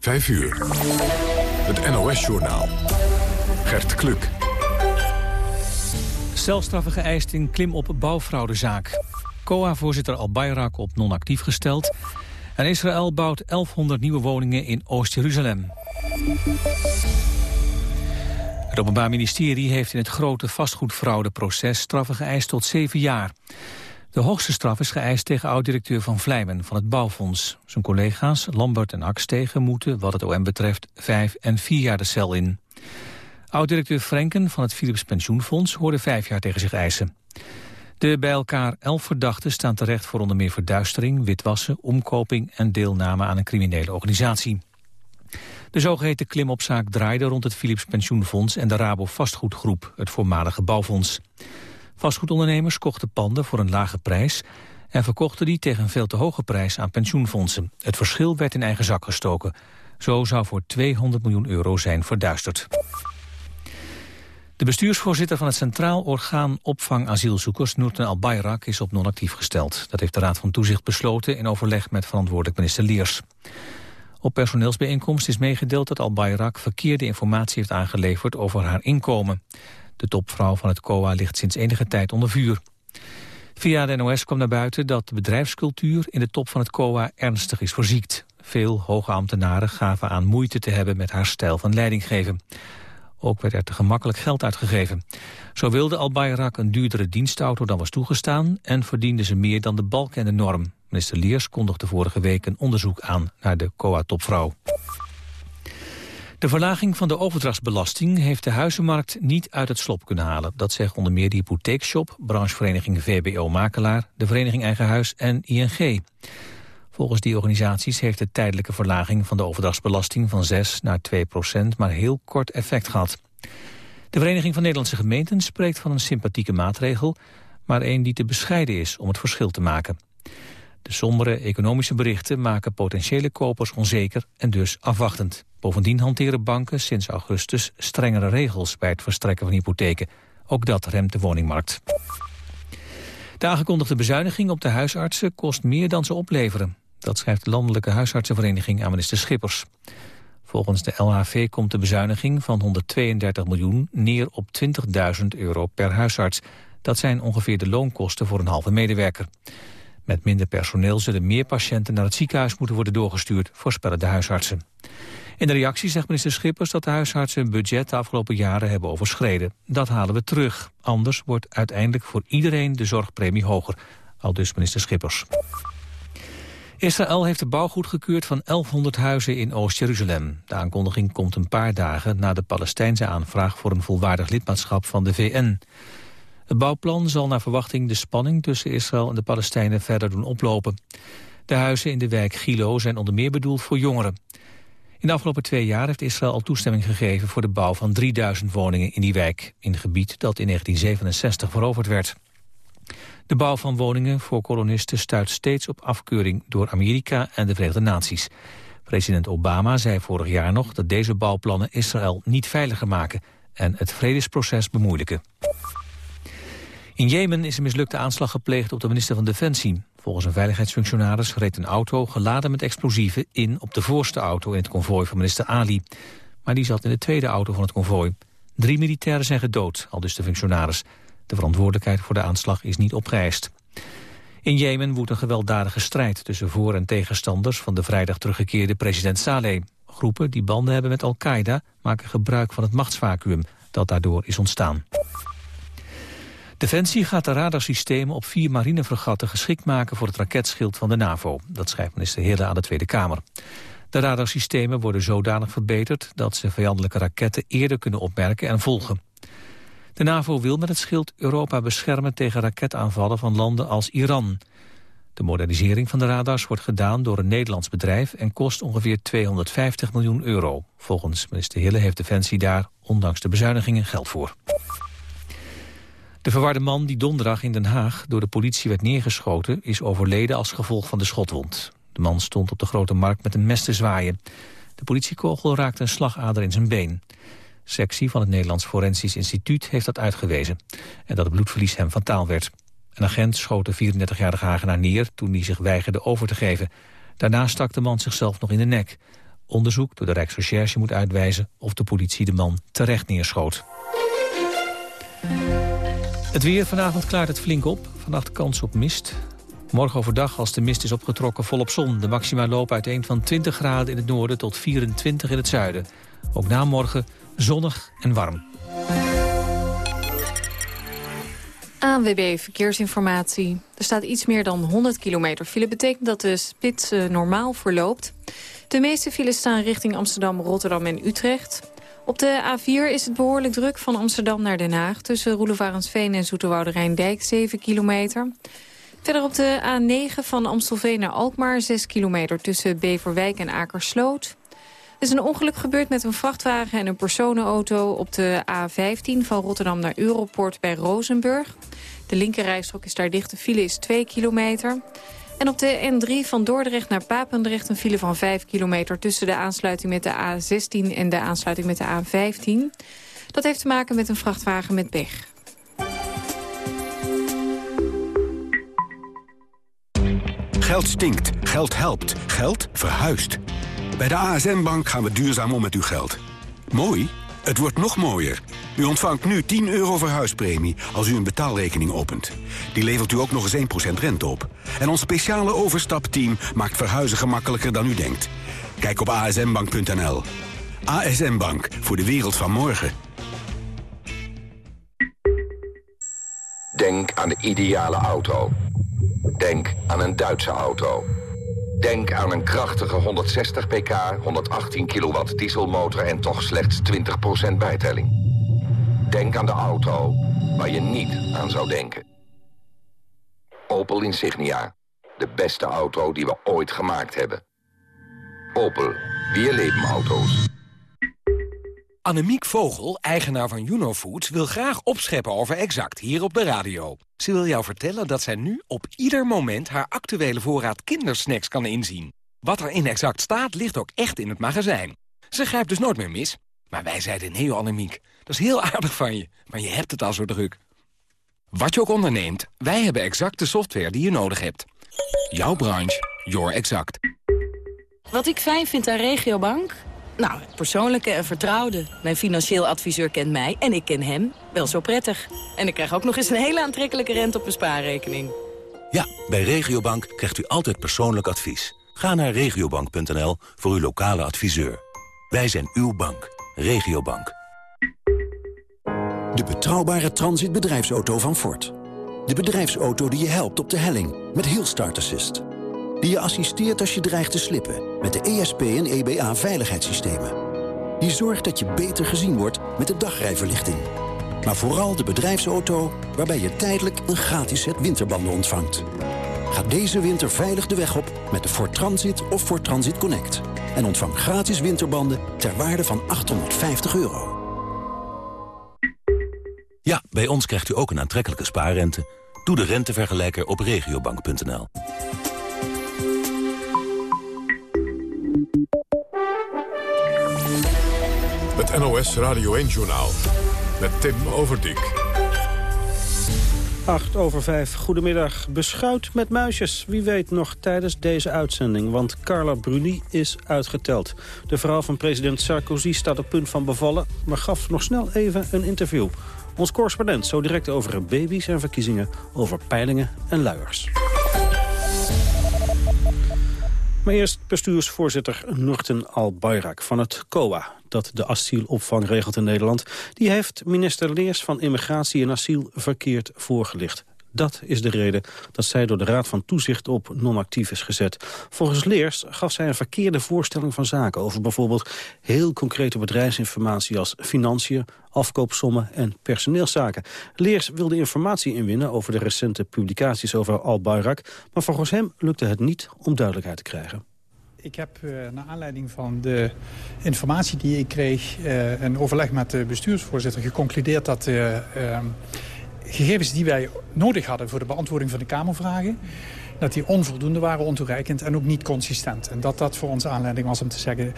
5 uur. Het NOS-journaal. Gert Kluk. Celstraffen geëist in klim-op bouwfraudezaak. COA-voorzitter Al-Bayrak op non-actief gesteld. En Israël bouwt 1100 nieuwe woningen in Oost-Jeruzalem. Het Openbaar Ministerie heeft in het grote vastgoedfraudeproces straffen geëist tot zeven jaar. De hoogste straf is geëist tegen oud-directeur Van Vlijmen van het Bouwfonds. Zijn collega's Lambert en Akstegen moeten, wat het OM betreft, vijf en vier jaar de cel in. Oud-directeur Frenken van het Philips Pensioenfonds hoorde vijf jaar tegen zich eisen. De bij elkaar elf verdachten staan terecht voor onder meer verduistering, witwassen, omkoping en deelname aan een criminele organisatie. De zogeheten klimopzaak draaide rond het Philips Pensioenfonds en de Rabo Vastgoedgroep, het voormalige bouwfonds. Vastgoedondernemers kochten panden voor een lage prijs en verkochten die tegen een veel te hoge prijs aan pensioenfondsen. Het verschil werd in eigen zak gestoken. Zo zou voor 200 miljoen euro zijn verduisterd. De bestuursvoorzitter van het Centraal Orgaan Opvang Asielzoekers, Noorten Al-Bayrak, is op non-actief gesteld. Dat heeft de Raad van Toezicht besloten in overleg met verantwoordelijk minister Liers. Op personeelsbijeenkomst is meegedeeld dat Al-Bayrak verkeerde informatie heeft aangeleverd over haar inkomen. De topvrouw van het COA ligt sinds enige tijd onder vuur. Via de NOS kwam naar buiten dat de bedrijfscultuur in de top van het COA ernstig is verziekt. Veel hoge ambtenaren gaven aan moeite te hebben met haar stijl van leidinggeven. Ook werd er te gemakkelijk geld uitgegeven. Zo wilde Al-Bayrak een duurdere dienstauto dan was toegestaan... en verdiende ze meer dan de balk en de norm. Minister Liers kondigde vorige week een onderzoek aan naar de COA-topvrouw. De verlaging van de overdrachtsbelasting heeft de huizenmarkt niet uit het slop kunnen halen. Dat zegt onder meer de hypotheekshop, branchevereniging VBO Makelaar, de vereniging Eigen Huis en ING. Volgens die organisaties heeft de tijdelijke verlaging van de overdrachtsbelasting van 6 naar 2 procent maar heel kort effect gehad. De Vereniging van Nederlandse Gemeenten spreekt van een sympathieke maatregel, maar een die te bescheiden is om het verschil te maken. De sombere economische berichten maken potentiële kopers onzeker en dus afwachtend. Bovendien hanteren banken sinds augustus strengere regels bij het verstrekken van hypotheken. Ook dat remt de woningmarkt. De aangekondigde bezuiniging op de huisartsen kost meer dan ze opleveren. Dat schrijft de Landelijke Huisartsenvereniging aan minister Schippers. Volgens de LHV komt de bezuiniging van 132 miljoen neer op 20.000 euro per huisarts. Dat zijn ongeveer de loonkosten voor een halve medewerker. Met minder personeel zullen meer patiënten naar het ziekenhuis moeten worden doorgestuurd, voorspellen de huisartsen. In de reactie zegt minister Schippers dat de huisartsen hun budget de afgelopen jaren hebben overschreden. Dat halen we terug. Anders wordt uiteindelijk voor iedereen de zorgpremie hoger. Al dus minister Schippers. Israël heeft de bouw goedgekeurd van 1100 huizen in Oost-Jeruzalem. De aankondiging komt een paar dagen na de Palestijnse aanvraag voor een volwaardig lidmaatschap van de VN. Het bouwplan zal naar verwachting de spanning tussen Israël en de Palestijnen verder doen oplopen. De huizen in de wijk Gilo zijn onder meer bedoeld voor jongeren. In de afgelopen twee jaar heeft Israël al toestemming gegeven voor de bouw van 3000 woningen in die wijk, in het gebied dat in 1967 veroverd werd. De bouw van woningen voor kolonisten stuit steeds op afkeuring door Amerika en de Verenigde Naties. President Obama zei vorig jaar nog dat deze bouwplannen Israël niet veiliger maken en het vredesproces bemoeilijken. In Jemen is een mislukte aanslag gepleegd op de minister van Defensie. Volgens een veiligheidsfunctionaris reed een auto geladen met explosieven in op de voorste auto in het konvooi van minister Ali. Maar die zat in de tweede auto van het konvooi. Drie militairen zijn gedood, al dus de functionaris. De verantwoordelijkheid voor de aanslag is niet opgeëist. In Jemen woedt een gewelddadige strijd tussen voor- en tegenstanders van de vrijdag teruggekeerde president Saleh. Groepen die banden hebben met Al-Qaeda maken gebruik van het machtsvacuum dat daardoor is ontstaan. Defensie gaat de radarsystemen op vier marinefregatten geschikt maken voor het raketschild van de NAVO. Dat schrijft minister Hille aan de Tweede Kamer. De radarsystemen worden zodanig verbeterd dat ze vijandelijke raketten eerder kunnen opmerken en volgen. De NAVO wil met het schild Europa beschermen tegen raketaanvallen van landen als Iran. De modernisering van de radars wordt gedaan door een Nederlands bedrijf en kost ongeveer 250 miljoen euro. Volgens minister Hille heeft Defensie daar, ondanks de bezuinigingen, geld voor. De verwarde man die donderdag in Den Haag door de politie werd neergeschoten... is overleden als gevolg van de schotwond. De man stond op de Grote Markt met een mes te zwaaien. De politiekogel raakte een slagader in zijn been. Sectie van het Nederlands Forensisch Instituut heeft dat uitgewezen... en dat het bloedverlies hem fataal werd. Een agent schoot de 34-jarige Hagenaar neer toen hij zich weigerde over te geven. Daarna stak de man zichzelf nog in de nek. Onderzoek door de Rijksrecherche moet uitwijzen of de politie de man terecht neerschoot. Het weer vanavond klaart het flink op. Vannacht kans op mist. Morgen overdag, als de mist is opgetrokken, volop zon. De maxima lopen uiteen van 20 graden in het noorden tot 24 in het zuiden. Ook na morgen zonnig en warm. ANWB Verkeersinformatie. Er staat iets meer dan 100 kilometer file. betekent dat de spits uh, normaal verloopt. De meeste files staan richting Amsterdam, Rotterdam en Utrecht. Op de A4 is het behoorlijk druk van Amsterdam naar Den Haag... tussen Roelevarensveen en Zoeterwoude Rijndijk, 7 kilometer. Verder op de A9 van Amstelveen naar Alkmaar, 6 kilometer... tussen Beverwijk en Akersloot. Er is een ongeluk gebeurd met een vrachtwagen en een personenauto... op de A15 van Rotterdam naar Europort bij Rozenburg. De linkerrijstrook is daar dicht, de file is 2 kilometer... En op de N3 van Dordrecht naar Papendrecht een file van 5 kilometer... tussen de aansluiting met de A16 en de aansluiting met de A15. Dat heeft te maken met een vrachtwagen met pech. Geld stinkt, geld helpt, geld verhuist. Bij de ASN-bank gaan we duurzaam om met uw geld. Mooi? Het wordt nog mooier. U ontvangt nu 10 euro verhuispremie als u een betaalrekening opent. Die levert u ook nog eens 1% rente op. En ons speciale overstapteam maakt verhuizen gemakkelijker dan u denkt. Kijk op asnbank.nl. ASN Bank, voor de wereld van morgen. Denk aan de ideale auto. Denk aan een Duitse auto. Denk aan een krachtige 160 pk, 118 kilowatt dieselmotor en toch slechts 20% bijtelling. Denk aan de auto waar je niet aan zou denken. Opel Insignia. De beste auto die we ooit gemaakt hebben. Opel. Weer leven auto's. Annemiek Vogel, eigenaar van Juno Foods, wil graag opscheppen over Exact hier op de radio. Ze wil jou vertellen dat zij nu op ieder moment haar actuele voorraad kindersnacks kan inzien. Wat er in Exact staat, ligt ook echt in het magazijn. Ze grijpt dus nooit meer mis. Maar wij zeiden nee, Annemiek. Dat is heel aardig van je, maar je hebt het al zo druk. Wat je ook onderneemt, wij hebben exact de software die je nodig hebt. Jouw branche, your exact. Wat ik fijn vind aan Regiobank? Nou, persoonlijke en vertrouwde. Mijn financieel adviseur kent mij en ik ken hem wel zo prettig. En ik krijg ook nog eens een hele aantrekkelijke rente op mijn spaarrekening. Ja, bij Regiobank krijgt u altijd persoonlijk advies. Ga naar regiobank.nl voor uw lokale adviseur. Wij zijn uw bank. Regiobank. De betrouwbare transitbedrijfsauto van Ford. De bedrijfsauto die je helpt op de helling met Hill Start Assist. Die je assisteert als je dreigt te slippen met de ESP en EBA veiligheidssystemen. Die zorgt dat je beter gezien wordt met de dagrijverlichting. Maar vooral de bedrijfsauto waarbij je tijdelijk een gratis set winterbanden ontvangt. Ga deze winter veilig de weg op met de Ford Transit of Ford Transit Connect. En ontvang gratis winterbanden ter waarde van 850 euro. Ja, bij ons krijgt u ook een aantrekkelijke spaarrente. Doe de rentevergelijker op regiobank.nl. NOS Radio 1-journaal met Tim Overdijk. 8 over 5. Goedemiddag. Beschuit met muisjes. Wie weet nog tijdens deze uitzending, want Carla Bruni is uitgeteld. De vrouw van president Sarkozy staat op punt van bevallen... maar gaf nog snel even een interview. Ons correspondent zo direct over baby's en verkiezingen... over peilingen en luiers. Maar eerst bestuursvoorzitter Nurten Al-Bayrak van het COA dat de asielopvang regelt in Nederland... die heeft minister Leers van Immigratie en Asiel verkeerd voorgelicht. Dat is de reden dat zij door de Raad van Toezicht op non-actief is gezet. Volgens Leers gaf zij een verkeerde voorstelling van zaken... over bijvoorbeeld heel concrete bedrijfsinformatie als financiën, afkoopsommen en personeelszaken. Leers wilde informatie inwinnen over de recente publicaties over Al-Bayrak... maar volgens hem lukte het niet om duidelijkheid te krijgen. Ik heb uh, naar aanleiding van de informatie die ik kreeg... Uh, en overleg met de bestuursvoorzitter geconcludeerd dat uh, gegevens die wij nodig hadden... voor de beantwoording van de Kamervragen... dat die onvoldoende waren, ontoereikend en ook niet consistent. En dat dat voor ons aanleiding was om te zeggen,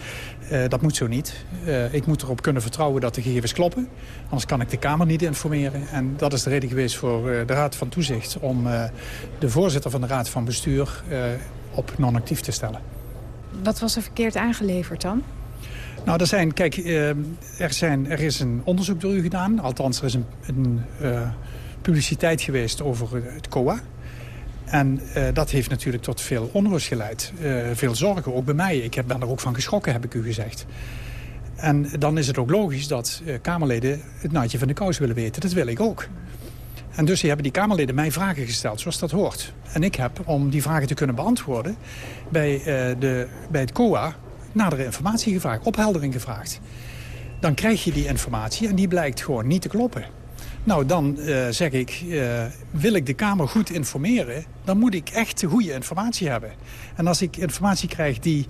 dat moet zo niet. ik moet erop kunnen vertrouwen dat de gegevens kloppen. Anders kan ik de Kamer niet informeren. En dat is de reden geweest voor de Raad van Toezicht... om de voorzitter van de Raad van Bestuur op non-actief te stellen. Wat was er verkeerd aangeleverd dan? Nou, er, zijn, kijk, er, zijn, er is een onderzoek door u gedaan. Althans, er is een, een uh, publiciteit geweest over het COA. En uh, dat heeft natuurlijk tot veel onrust geleid. veel zorgen, ook bij mij. Ik ben er ook van geschrokken, heb ik u gezegd. En dan is het ook logisch dat Kamerleden het naadje van de kous willen weten. Dat wil ik ook. En dus hebben die Kamerleden mij vragen gesteld, zoals dat hoort. En ik heb, om die vragen te kunnen beantwoorden... bij, de, bij het COA nadere informatie gevraagd, opheldering gevraagd. Dan krijg je die informatie en die blijkt gewoon niet te kloppen. Nou, dan uh, zeg ik, uh, wil ik de Kamer goed informeren... dan moet ik echt goede informatie hebben. En als ik informatie krijg die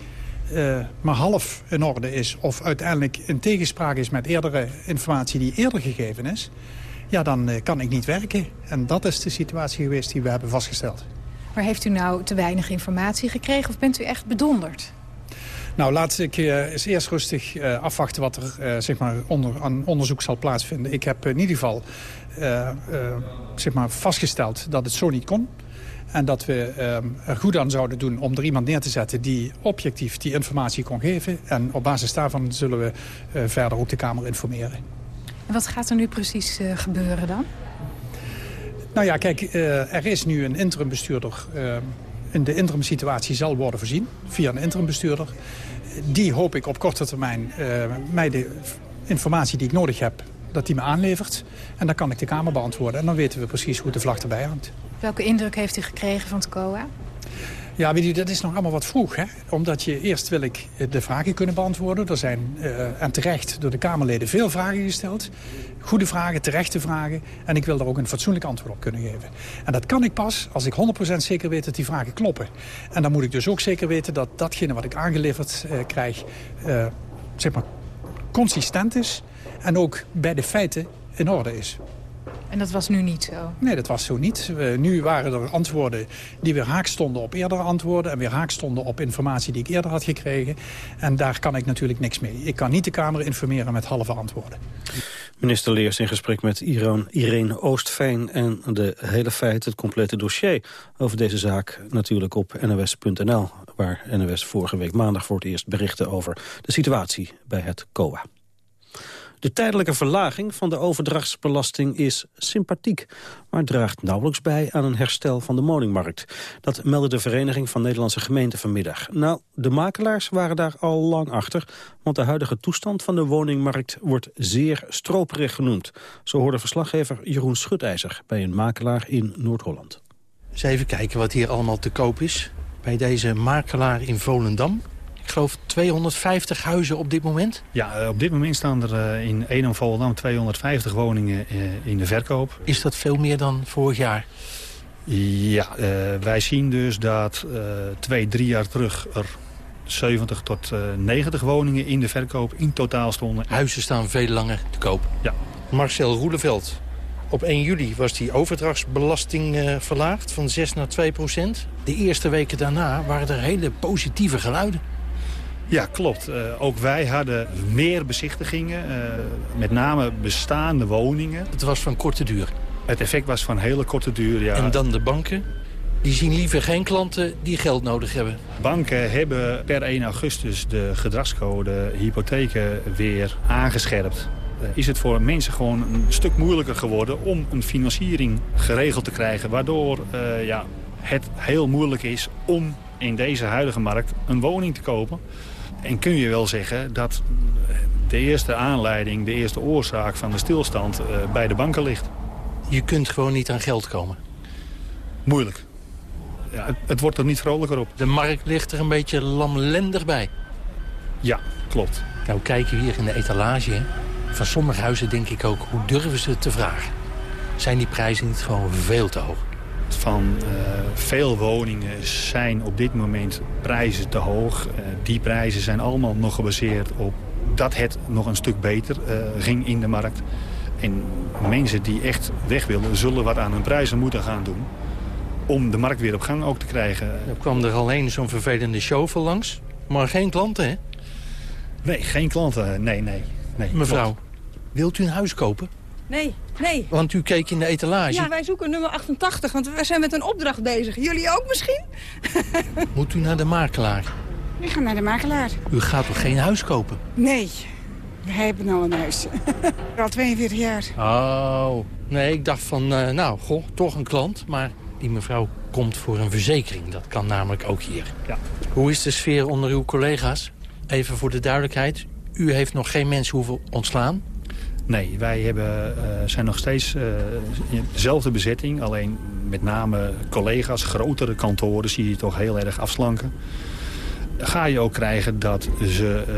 uh, maar half in orde is... of uiteindelijk in tegenspraak is met eerdere informatie die eerder gegeven is ja, dan kan ik niet werken. En dat is de situatie geweest die we hebben vastgesteld. Maar heeft u nou te weinig informatie gekregen of bent u echt bedonderd? Nou, laat ik uh, eens eerst rustig uh, afwachten wat er zeg maar onder, aan onderzoek zal plaatsvinden. Ik heb in ieder geval zeg maar vastgesteld dat het zo niet kon. En dat we er goed aan zouden doen om er iemand neer te zetten... die objectief die informatie kon geven. En op basis daarvan zullen we verder ook de Kamer informeren. En wat gaat er nu precies gebeuren dan? Nou ja, kijk, er is nu een interimbestuurder. Uh, in de interimsituatie zal worden voorzien via een interimbestuurder. Die hoop ik op korte termijn mij de informatie die ik nodig heb, dat die me aanlevert. En dan kan ik de Kamer beantwoorden. En dan weten we precies hoe de vlag erbij hangt. Welke indruk heeft u gekregen van het COA? Ja, weet dat is nog allemaal wat vroeg. Hè? Omdat je eerst wil ik de vragen kunnen beantwoorden. Er zijn, uh, en terecht, door de Kamerleden veel vragen gesteld. Goede vragen, terechte vragen. En ik wil daar ook een fatsoenlijk antwoord op kunnen geven. En dat kan ik pas als ik 100% zeker weet dat die vragen kloppen. En dan moet ik dus ook zeker weten dat datgene wat ik aangeleverd uh, krijg... Zeg maar, consistent is en ook bij de feiten in orde is. En dat was nu niet zo? Nee, dat was zo niet. Nu waren er antwoorden die weer haak stonden op eerdere antwoorden... en weer haak stonden op informatie die ik eerder had gekregen. En daar kan ik natuurlijk niks mee. Ik kan niet de Kamer informeren met halve antwoorden. Minister Leers in gesprek met Iran, Irene Oostveen... en de hele feit, het complete dossier over deze zaak natuurlijk op nws.nl... waar NOS vorige week maandag voor het eerst berichtte over de situatie bij het COA. De tijdelijke verlaging van de overdrachtsbelasting is sympathiek... maar draagt nauwelijks bij aan een herstel van de woningmarkt. Dat meldde de Vereniging van Nederlandse Gemeenten vanmiddag. Nou, de makelaars waren daar al lang achter... want de huidige toestand van de woningmarkt wordt zeer stroperig genoemd. Zo hoorde verslaggever Jeroen Schutijzer bij een makelaar in Noord-Holland. Eens even kijken wat hier allemaal te koop is. Bij deze makelaar in Volendam ik geloof 250 huizen op dit moment? Ja, op dit moment staan er in Edam Volendam 250 woningen in de verkoop. Is dat veel meer dan vorig jaar? Ja, uh, wij zien dus dat uh, twee, drie jaar terug er 70 tot uh, 90 woningen in de verkoop in totaal stonden. Huizen staan veel langer te koop. Ja. Marcel Roeleveld, op 1 juli was die overdrachtsbelasting uh, verlaagd van 6 naar 2 procent. De eerste weken daarna waren er hele positieve geluiden. Ja, klopt. Uh, ook wij hadden meer bezichtigingen, uh, met name bestaande woningen. Het was van korte duur? Het effect was van hele korte duur, ja. En dan de banken? Die zien liever geen klanten die geld nodig hebben. Banken hebben per 1 augustus de gedragscode hypotheken weer aangescherpt. Uh, is het voor mensen gewoon een stuk moeilijker geworden om een financiering geregeld te krijgen. Waardoor ja, het heel moeilijk is om in deze huidige markt een woning te kopen. En kun je wel zeggen dat de eerste aanleiding, de eerste oorzaak van de stilstand uh, bij de banken ligt. Je kunt gewoon niet aan geld komen? Moeilijk. Ja, het, het, wordt er niet vrolijker op. De markt ligt er een beetje lamlendig bij. Ja, klopt. Nou, kijken we hier in de etalage. Hè? Van sommige huizen denk ik ook, hoe durven ze het te vragen? Zijn die prijzen niet gewoon veel te hoog? Van uh, veel woningen zijn op dit moment prijzen te hoog. Uh, die prijzen zijn allemaal nog gebaseerd op dat het nog een stuk beter uh, ging in de markt. En mensen die echt weg willen, zullen wat aan hun prijzen moeten gaan doen. Om de markt weer op gang ook te krijgen. Er kwam er alleen zo'n vervelende chauffeur langs. Maar geen klanten, hè? Nee, geen klanten. Nee, nee. nee Mevrouw, klopt. wilt u een huis kopen? Nee, nee. Want u keek in de etalage. Ja, wij zoeken nummer 88, want we zijn met een opdracht bezig. Jullie ook misschien? Moet u naar de makelaar? Ik ga naar de makelaar. U gaat toch geen huis kopen? Nee, we hebben al een huis. al 42 jaar. Oh, nee, ik dacht van, uh, nou, goh, toch een klant. Maar die mevrouw komt voor een verzekering. Dat kan namelijk ook hier. Ja. Hoe is de sfeer onder uw collega's? Even voor de duidelijkheid. U heeft nog geen mensen hoeven ontslaan? Nee, wij hebben, uh, zijn nog steeds uh, dezelfde bezetting. Alleen met name collega's, grotere kantoren zie je toch heel erg afslanken. Ga je ook krijgen dat ze uh,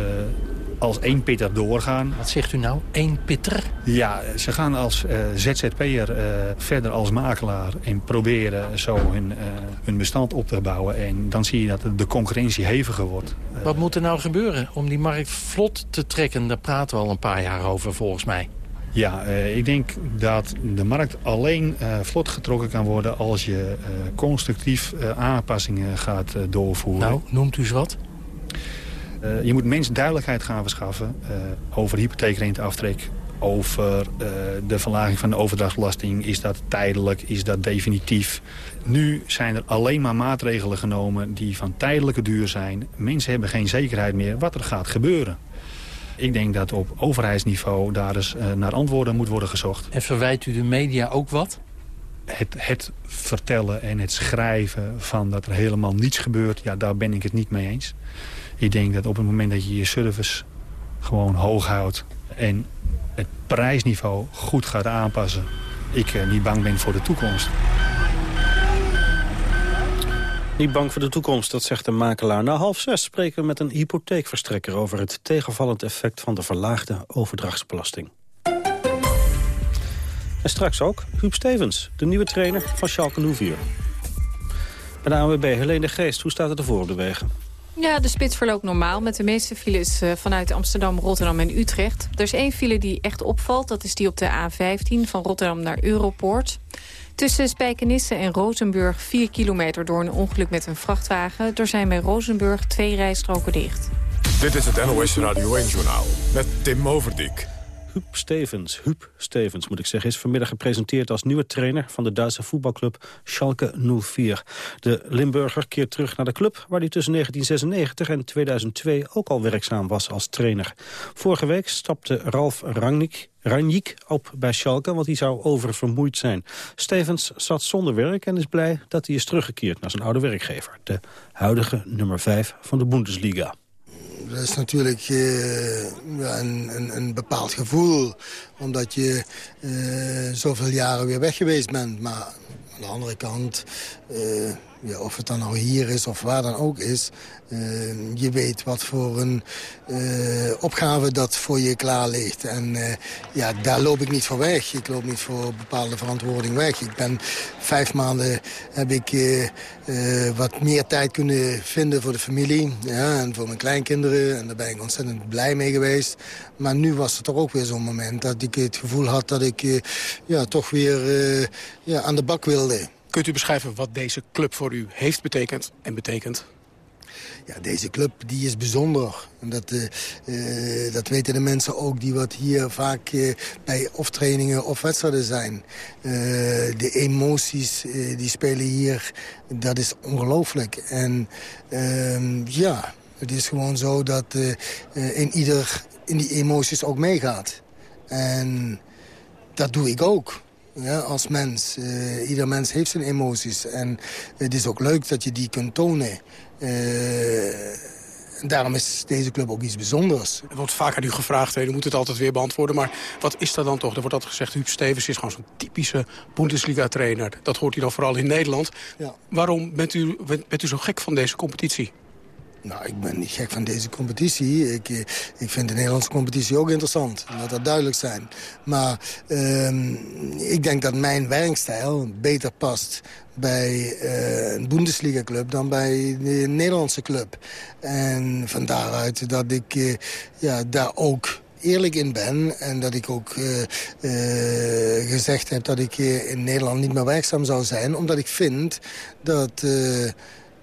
als één pitter doorgaan. Wat zegt u nou? Eén pitter? Ja, ze gaan als uh, ZZP'er uh, verder als makelaar en proberen zo hun, uh, hun bestand op te bouwen. En dan zie je dat de concurrentie heviger wordt. Wat moet er nou gebeuren om die markt vlot te trekken? Daar praten we al een paar jaar over volgens mij. Ja, ik denk dat de markt alleen vlot getrokken kan worden... als je constructief aanpassingen gaat doorvoeren. Nou, noemt u eens wat? Uh, je moet mensen duidelijkheid gaan verschaffen uh, over hypotheekrenteaftrek, over uh, de verlaging van de overdrachtsbelasting. Is dat tijdelijk? Is dat definitief? Nu zijn er alleen maar maatregelen genomen die van tijdelijke duur zijn. Mensen hebben geen zekerheid meer wat er gaat gebeuren. Ik denk dat op overheidsniveau daar eens naar antwoorden moet worden gezocht. En verwijt u de media ook wat? Het, het vertellen en het schrijven van dat er helemaal niets gebeurt... ja, daar ben ik het niet mee eens. Ik denk dat op het moment dat je je service gewoon hoog houdt... en het prijsniveau goed gaat aanpassen... ik eh, niet bang ben voor de toekomst. Niet bang voor de toekomst, dat zegt de makelaar. Na half zes spreken we met een hypotheekverstrekker... over het tegenvallend effect van de verlaagde overdrachtsbelasting. En straks ook Huub Stevens, de nieuwe trainer van Schalke 04. Bij de ANWB, Helene Geest, hoe staat het ervoor op de wegen? Ja, de spits verloopt normaal met de meeste files uh, vanuit Amsterdam, Rotterdam en Utrecht. Er is één file die echt opvalt, dat is die op de A15 van Rotterdam naar Europoort. Tussen Spijkenisse en Rozenburg 4 kilometer door een ongeluk met een vrachtwagen. Er zijn bij Rozenburg twee rijstroken dicht. Dit is het NOS Radio 1-journaal met Tim Overdijk. Huub Stevens, Huub Stevens moet ik zeggen, is vanmiddag gepresenteerd als nieuwe trainer van de Duitse voetbalclub Schalke 04. De Limburger keert terug naar de club waar hij tussen 1996 en 2002 ook al werkzaam was als trainer. Vorige week stapte Ralf Rangnick op bij Schalke, want hij zou oververmoeid zijn. Stevens zat zonder werk en is blij dat hij is teruggekeerd naar zijn oude werkgever. De huidige nummer 5 van de Bundesliga. Dat is natuurlijk uh, een, een, een, bepaald gevoel. Omdat je uh, zoveel jaren weer weg geweest bent. Maar aan de andere kant, uh, ja, of het dan nou hier is of waar dan ook is... Uh, je weet wat voor een uh, opgave dat voor je klaar ligt. En uh, ja, daar loop ik niet voor weg. Ik loop niet voor bepaalde verantwoording weg. Ik ben vijf maanden heb ik wat meer tijd kunnen vinden voor de familie. Ja, en voor mijn kleinkinderen. En daar ben ik ontzettend blij mee geweest. Maar nu was het toch ook weer zo'n moment dat ik het gevoel had dat ik ja, toch weer ja, aan de bak wilde. Kunt u beschrijven wat deze club voor u heeft betekend en betekent? Ja, deze club die is bijzonder. Dat, uh, uh, dat weten de mensen ook die wat hier vaak uh, bij of trainingen of wedstrijden zijn. de emoties die spelen hier, dat is ongelooflijk. En ehm, ja, het is gewoon zo dat in ieder in die emoties ook meegaat. En dat doe ik ook. Ja, als mens. Uh, ieder mens heeft zijn emoties. En het is ook leuk dat je die kunt tonen. Uh, daarom is deze club ook iets bijzonders. Er wordt vaak aan u gevraagd, u moet het altijd weer beantwoorden. Maar wat is dat dan toch? Er wordt altijd gezegd, Huub Stevens is gewoon zo'n typische Bundesliga-trainer. Dat hoort u dan vooral in Nederland. Ja. Waarom bent u, bent u zo gek van deze competitie? Nou, ik ben niet gek van deze competitie. Ik, ik vind de Nederlandse competitie ook interessant. Laat dat duidelijk zijn. Maar um, ik denk dat mijn werkstijl beter past bij uh, een Bundesliga-club dan bij de Nederlandse club. En van daaruit dat ik uh, ja, daar ook eerlijk in ben. En dat ik ook gezegd heb dat ik in Nederland niet meer werkzaam zou zijn. Omdat ik vind dat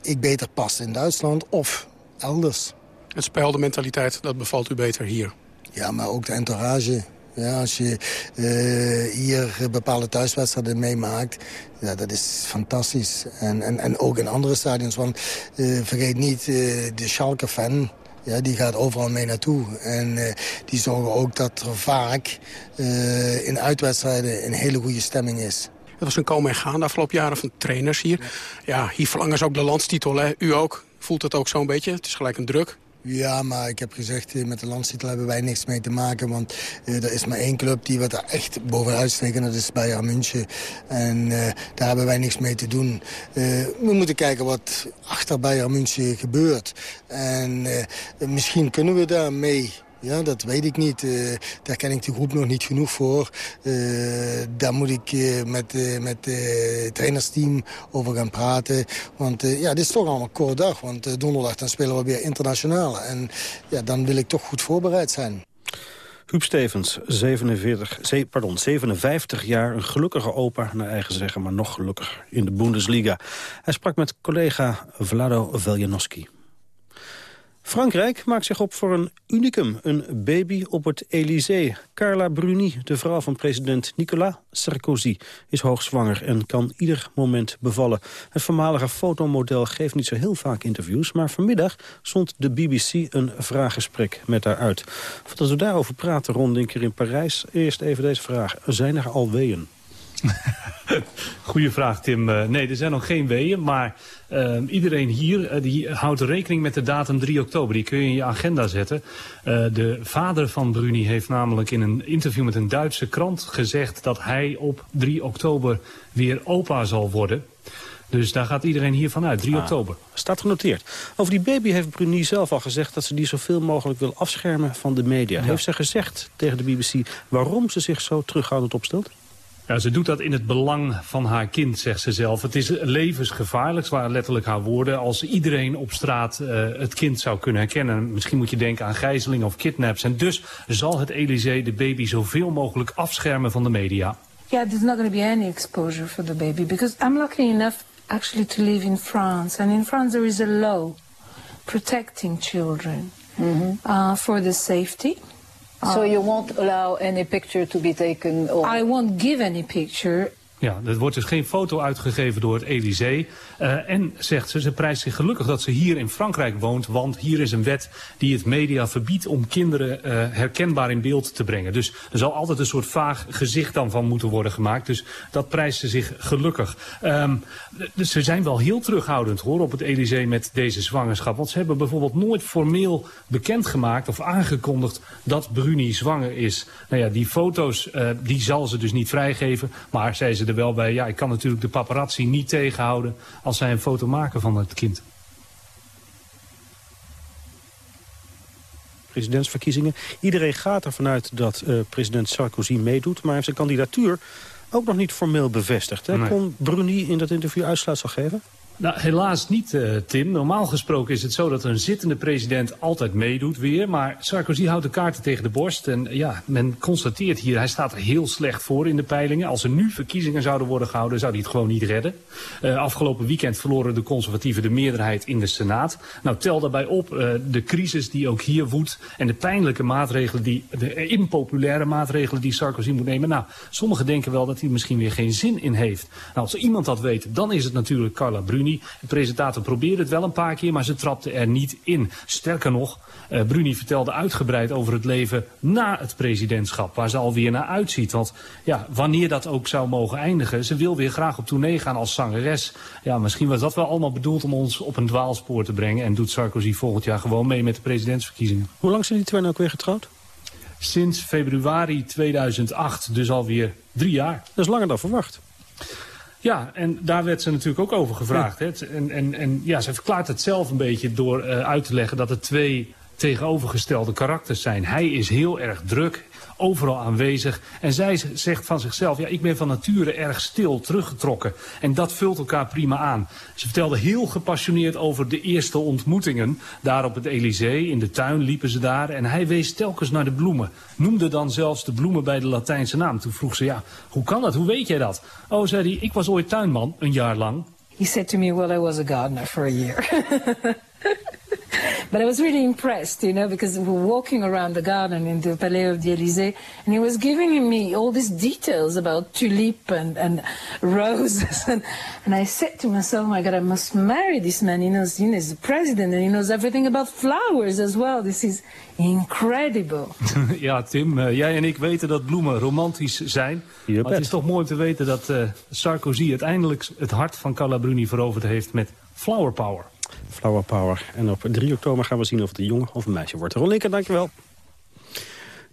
ik beter pas in Duitsland of elders. Het spel, de mentaliteit, dat bevalt u beter hier? Ja, maar ook de entourage. Ja, als je uh, hier bepaalde thuiswedstrijden meemaakt, ja, dat is fantastisch. En, en, en ook in andere stadions, want uh, vergeet niet, uh, de Schalke-fan... Ja, die gaat overal mee naartoe. En uh, die zorgen ook dat er vaak in uitwedstrijden een hele goede stemming is. Het was een komen en gaan de afgelopen jaren van trainers hier. Ja, hier verlangen ze ook de landstitel. Hè? U ook? Voelt het ook zo'n beetje? Het is gelijk een druk. Ja, maar ik heb gezegd, eh, met de landstitel hebben wij niks mee te maken. Want uh, er is maar één club die wat er echt bovenuit steken. Dat is Bayern München. En uh, daar hebben wij niks mee te doen. We moeten kijken wat achter Bayern München gebeurt. En misschien kunnen we daar mee ja, dat weet ik niet. Uh, daar ken ik de groep nog niet genoeg voor. Uh, daar moet ik uh, met, met het trainersteam over gaan praten. Want ja, dit is toch allemaal een kort dag. Want donderdag dan spelen we weer internationaal. En ja, dan wil ik toch goed voorbereid zijn. Huub Stevens, 47, pardon, 57 jaar, een gelukkige opa, naar eigen zeggen, maar nog gelukkiger in de Bundesliga. Hij sprak met collega Vlado Veljanovski. Frankrijk maakt zich op voor een unicum, een baby op het Elysée. Carla Bruni, de vrouw van president Nicolas Sarkozy, is hoogzwanger en kan ieder moment bevallen. Het voormalige fotomodel geeft niet zo heel vaak interviews, maar vanmiddag zond de BBC een vraaggesprek met haar uit. Voordat we daarover praten rond een keer in Parijs, eerst even deze vraag. Zijn er al weeën? Goeie vraag, Tim. Uh, nee, er zijn nog geen weeën, maar uh, iedereen hier uh, die houdt rekening met de datum 3 oktober. Die kun je in je agenda zetten. de vader van Bruni heeft namelijk in een interview met een Duitse krant gezegd dat hij op 3 oktober weer opa zal worden. Dus daar gaat iedereen hier vanuit, 3 ah, oktober. Staat genoteerd. Over die baby heeft Bruni zelf al gezegd dat ze die zoveel mogelijk wil afschermen van de media. Heeft ze gezegd tegen de BBC waarom ze zich zo terughoudend opstelt? Ja, ze doet dat in het belang van haar kind, zegt ze zelf. Het is levensgevaarlijk, zwaar letterlijk haar woorden, als iedereen op straat uh, het kind zou kunnen herkennen. Misschien moet je denken aan gijzeling of kidnaps. En dus zal het Elysée de baby zoveel mogelijk afschermen van de media. Yeah, there's not going to be any exposure for the baby because I'm lucky enough actually to live in France. And in France there is a law protecting children mm -hmm. uh, for the safety. So you um, won't allow any picture to be taken? Or... I won't give any picture Ja, er wordt dus geen foto uitgegeven door het Elysée. Uh, en, zegt ze, ze prijst zich gelukkig dat ze hier in Frankrijk woont... want hier is een wet die het media verbiedt om kinderen uh, herkenbaar in beeld te brengen. Dus er zal altijd een soort vaag gezicht dan van moeten worden gemaakt. Dus dat prijst ze zich gelukkig. Dus ze zijn wel heel terughoudend hoor op het Elysée met deze zwangerschap. Want ze hebben bijvoorbeeld nooit formeel bekendgemaakt of aangekondigd dat Bruni zwanger is. Nou ja, die foto's uh, die zal ze dus niet vrijgeven. Maar zei ze er wel bij, ja, ik kan natuurlijk de paparazzi niet tegenhouden als zij een foto maken van het kind. Presidentsverkiezingen. Iedereen gaat ervan uit dat uh, president Sarkozy meedoet, maar hij heeft zijn kandidatuur ook nog niet formeel bevestigd. Hè? Kon Bruni in dat interview uitsluitsel geven? Nou, helaas niet, uh, Tim. Normaal gesproken is het zo dat een zittende president altijd meedoet weer. Maar Sarkozy houdt de kaarten tegen de borst. En ja, men constateert hier, hij staat er heel slecht voor in de peilingen. Als er nu verkiezingen zouden worden gehouden, zou hij het gewoon niet redden. Uh, afgelopen weekend verloren de conservatieven de meerderheid in de Senaat. Nou, tel daarbij op uh, de crisis die ook hier woedt. En de pijnlijke maatregelen, die, de impopulaire maatregelen die Sarkozy moet nemen. Nou, sommigen denken wel dat hij misschien weer geen zin in heeft. Nou, als iemand dat weet, dan is het natuurlijk Carla Bruni. De presentator probeerde het wel een paar keer, maar ze trapte er niet in. Sterker nog, uh, Bruni vertelde uitgebreid over het leven na het presidentschap, waar ze alweer naar uitziet. Want ja, wanneer dat ook zou mogen eindigen, ze wil weer graag op tournee gaan als zangeres. Ja, misschien was dat wel allemaal bedoeld om ons op een dwaalspoor te brengen en doet Sarkozy volgend jaar gewoon mee met de presidentsverkiezingen. Hoe lang zijn die twee nou ook weer getrouwd? Sinds februari 2008, dus alweer drie jaar. Dat is langer dan verwacht. Ja, en daar werd ze natuurlijk ook over gevraagd. Hè? En, en, en ja, ze verklaart het zelf een beetje door uh, uit te leggen dat het twee tegenovergestelde karakters zijn. Hij is heel erg druk, overal aanwezig. En zij zegt van zichzelf, ja, ik ben van nature erg stil, teruggetrokken. En dat vult elkaar prima aan. Ze vertelde heel gepassioneerd over de eerste ontmoetingen. Daar op het Elysée, in de tuin liepen ze daar. En hij wees telkens naar de bloemen. Noemde dan zelfs de bloemen bij de Latijnse naam. Toen vroeg ze, ja, hoe kan dat? Hoe weet jij dat? Oh, zei hij, ik was ooit tuinman, een jaar lang. He said to me, well, I was a gardener for a year. But I was really impressed, you know, because we were walking around the garden in the Palais of the Élysée, and he was giving me all these details about tulip and, and roses. And, and I said to myself, oh my God, I must marry this man. He knows, he knows the president, and he knows everything about flowers as well. This is incredible. ja, Tim, uh, jij en ik weten dat bloemen romantisch zijn. Je maar het is toch mooi om te weten dat uh, Sarkozy uiteindelijk het hart van Carla Bruni veroverd heeft met flower power. Flower Power. En op 3 oktober gaan we zien of het een jongen of een meisje wordt. Ron dankjewel.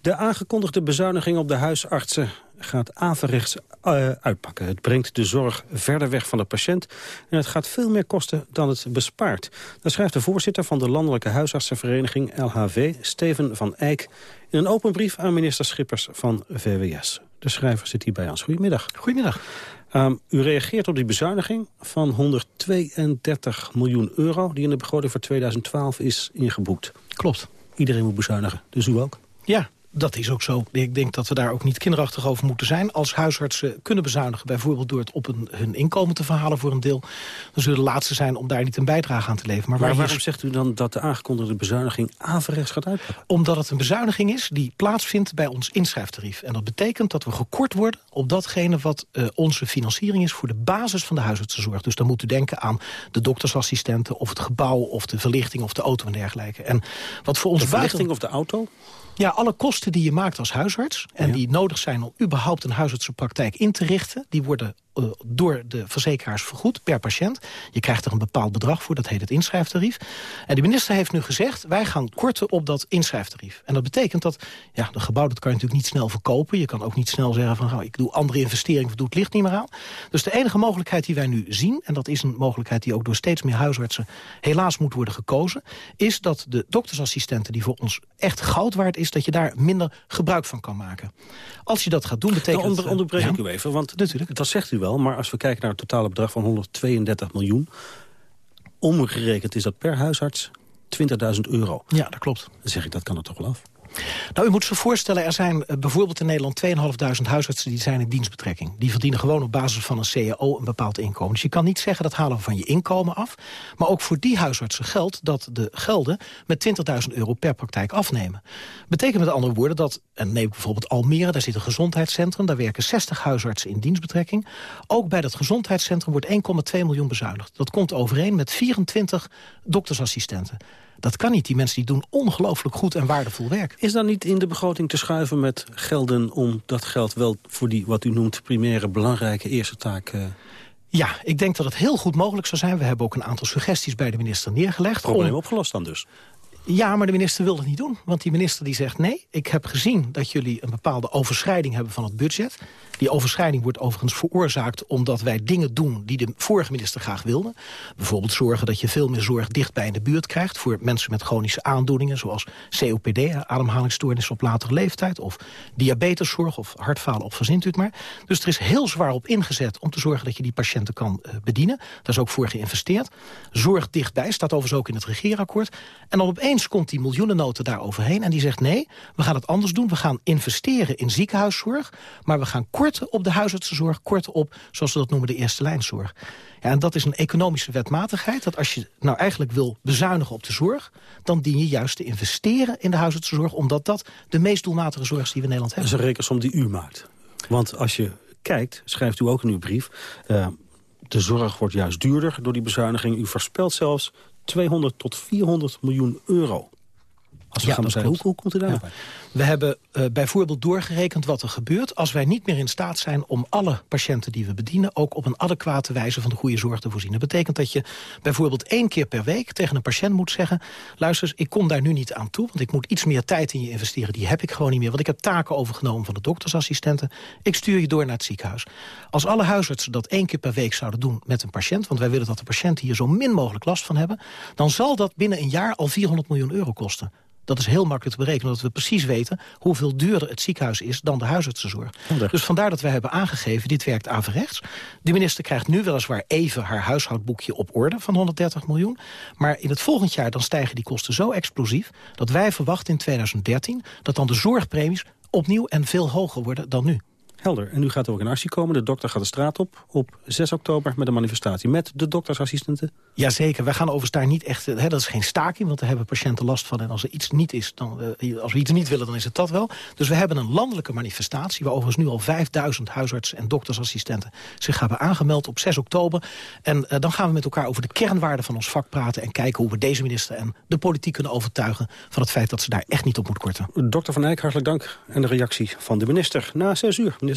De aangekondigde bezuiniging op de huisartsen gaat averechts uh, uitpakken. Het brengt de zorg verder weg van de patiënt en het gaat veel meer kosten dan het bespaart. Dat schrijft de voorzitter van de Landelijke Huisartsenvereniging LHV, Steven van Eyck, in een open brief aan minister Schippers van VWS. De schrijver zit hier bij ons. Goedemiddag. Goedemiddag. Um, u reageert op die bezuiniging van 132 miljoen euro... die in de begroting voor 2012 is ingeboekt. Klopt. Iedereen moet bezuinigen, dus u ook? Ja, dat is ook zo. Ik denk dat we daar ook niet kinderachtig over moeten zijn. Als huisartsen kunnen bezuinigen, bijvoorbeeld door het op een, hun inkomen te verhalen voor een deel... dan zullen de laatste zijn om daar niet een bijdrage aan te leveren. Maar, maar waarom zegt u dan dat de aangekondigde bezuiniging averechts gaat uitpakken? Omdat het een bezuiniging is die plaatsvindt bij ons inschrijftarief. En dat betekent dat we gekort worden op datgene wat uh, onze financiering is... voor de basis van de huisartsenzorg. Dus dan moet u denken aan de doktersassistenten of het gebouw... of de verlichting of de auto en dergelijke. En wat voor ons de verlichting buiten... of de auto? Ja, alle kosten die je maakt als huisarts... en die nodig zijn om überhaupt een huisartsenpraktijk in te richten... die worden door de verzekeraars vergoed per patiënt. Je krijgt er een bepaald bedrag voor, dat heet het inschrijftarief. En de minister heeft nu gezegd, wij gaan korten op dat inschrijftarief. En dat betekent dat, ja, een gebouw dat kan je natuurlijk niet snel verkopen. Je kan ook niet snel zeggen van, oh, ik doe andere investeringen... of doe het licht niet meer aan. Dus de enige mogelijkheid die wij nu zien... en dat is een mogelijkheid die ook door steeds meer huisartsen... helaas moet worden gekozen... is dat de doktersassistenten die voor ons echt goud waard is... dat je daar minder gebruik van kan maken. Als je dat gaat doen, betekent... Nou, onder, onderbreek ik u even, want Natuurlijk. dat zegt u wel wel. Maar als we kijken naar het totale bedrag van 132 miljoen... omgerekend is dat per huisarts 20.000 euro. Ja, dat klopt. Dan zeg ik, dat kan er toch wel af? Nou, u moet zich voorstellen, er zijn uh, bijvoorbeeld in Nederland 2.500 huisartsen die zijn in dienstbetrekking. Die verdienen gewoon op basis van een CAO een bepaald inkomen. Dus je kan niet zeggen dat halen we van je inkomen af. Maar ook voor die huisartsen geldt dat de gelden met 20.000 euro per praktijk afnemen. Betekent met andere woorden dat, en neem bijvoorbeeld Almere, daar zit een gezondheidscentrum, daar werken 60 huisartsen in dienstbetrekking. Ook bij dat gezondheidscentrum wordt 1,2 miljoen bezuinigd. Dat komt overeen met 24 doktersassistenten. Dat kan niet. Die mensen die doen ongelooflijk goed en waardevol werk. Is dan niet in de begroting te schuiven met gelden... om dat geld wel voor die, wat u noemt, primaire belangrijke eerste taak... Uh... Ja, ik denk dat het heel goed mogelijk zou zijn. We hebben ook een aantal suggesties bij de minister neergelegd. Probleem om... opgelost dan dus? Ja, maar de minister wil het niet doen. Want die minister die zegt nee, ik heb gezien dat jullie een bepaalde overschrijding hebben van het budget. Die overschrijding wordt overigens veroorzaakt omdat wij dingen doen die de vorige minister graag wilde. Bijvoorbeeld zorgen dat je veel meer zorg dichtbij in de buurt krijgt voor mensen met chronische aandoeningen zoals COPD, ademhalingsstoornissen op latere leeftijd of diabeteszorg of hartfalen of verzint u het maar. Dus er is heel zwaar op ingezet om te zorgen dat je die patiënten kan uh, bedienen. Daar is ook voor geïnvesteerd. Zorg dichtbij staat overigens ook in het regeerakkoord. En dan opeens komt die miljoenennoten daar overheen en die zegt nee, we gaan het anders doen. We gaan investeren in ziekenhuiszorg, maar we gaan kort korten op de huisartsenzorg, korten op, zoals we dat noemen, de eerste lijnzorg. Ja, en dat is een economische wetmatigheid. Dat als je nou eigenlijk wil bezuinigen op de zorg... dan dien je juist te investeren in de huisartsenzorg... omdat dat de meest doelmatige zorg is die we in Nederland hebben. Dat is een rekensom die u maakt. Want als je kijkt, schrijft u ook in uw brief... Uh, de zorg wordt juist duurder door die bezuiniging. U voorspelt zelfs 200 tot 400 miljoen euro. Als we ja, gaan hoe, hoe komt u daarbij? Ja. We hebben uh, bijvoorbeeld doorgerekend wat er gebeurt... als wij niet meer in staat zijn om alle patiënten die we bedienen... ook op een adequate wijze van de goede zorg te voorzien. Dat betekent dat je bijvoorbeeld één keer per week tegen een patiënt moet zeggen... luister, ik kom daar nu niet aan toe, want ik moet iets meer tijd in je investeren. Die heb ik gewoon niet meer, want ik heb taken overgenomen van de doktersassistenten. Ik stuur je door naar het ziekenhuis. Als alle huisartsen dat één keer per week zouden doen met een patiënt... want wij willen dat de patiënten hier zo min mogelijk last van hebben... dan zal dat binnen een jaar al 400 miljoen euro kosten. Dat is heel makkelijk te berekenen, omdat we precies weten... hoeveel duurder het ziekenhuis is dan de huisartsenzorg. Dus vandaar dat wij hebben aangegeven, dit werkt averechts. De minister krijgt nu weliswaar even haar huishoudboekje op orde... van 130 miljoen. Maar in het volgend jaar dan stijgen die kosten zo explosief... dat wij verwachten in 2013 dat dan de zorgpremies opnieuw en veel hoger worden dan nu. Helder. En nu gaat er ook een actie komen. De dokter gaat de straat op op 6 oktober met een manifestatie met de doktersassistenten. Jazeker, wij gaan overigens daar niet echt... Hè, dat is geen staking, want daar hebben patiënten last van. En als er iets niet is, dan, uh, als we iets niet willen, dan is het dat wel. Dus we hebben een landelijke manifestatie... waar overigens nu al 5000 huisartsen en doktersassistenten zich hebben aangemeld op 6 oktober. En uh, dan gaan we met elkaar over de kernwaarden van ons vak praten... en kijken hoe we deze minister en de politiek kunnen overtuigen... van het feit dat ze daar echt niet op moet korten. Dokter Van Eyck, hartelijk dank. En de reactie van de minister na 6 uur, minister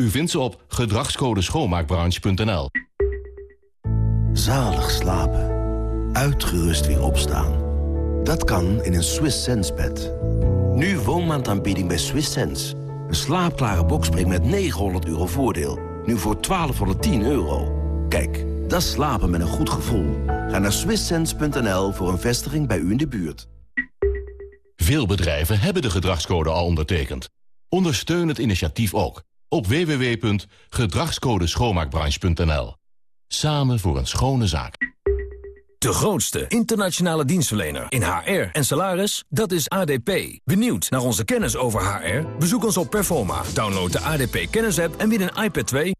U vindt ze op gedragscodeschoonmaakbranche.nl. Zalig slapen. Uitgerust weer opstaan. Dat kan in een Swiss Sense bed. Nu woonmaandaanbieding bij Swiss Sense. Een slaapklare bokspring met 900 euro voordeel. Nu voor 1210 euro. Kijk, dat slapen met een goed gevoel. Ga naar swisssense.nl voor een vestiging bij u in de buurt. Veel bedrijven hebben de gedragscode al ondertekend. Ondersteun het initiatief ook op www.gedragscodeschoonmaakbranche.nl. Samen voor een schone zaak. De grootste internationale dienstverlener in HR en salaris, dat is ADP. Benieuwd naar onze kennis over HR? Bezoek ons op Performa. Download de ADP kennisapp en win een iPad 2.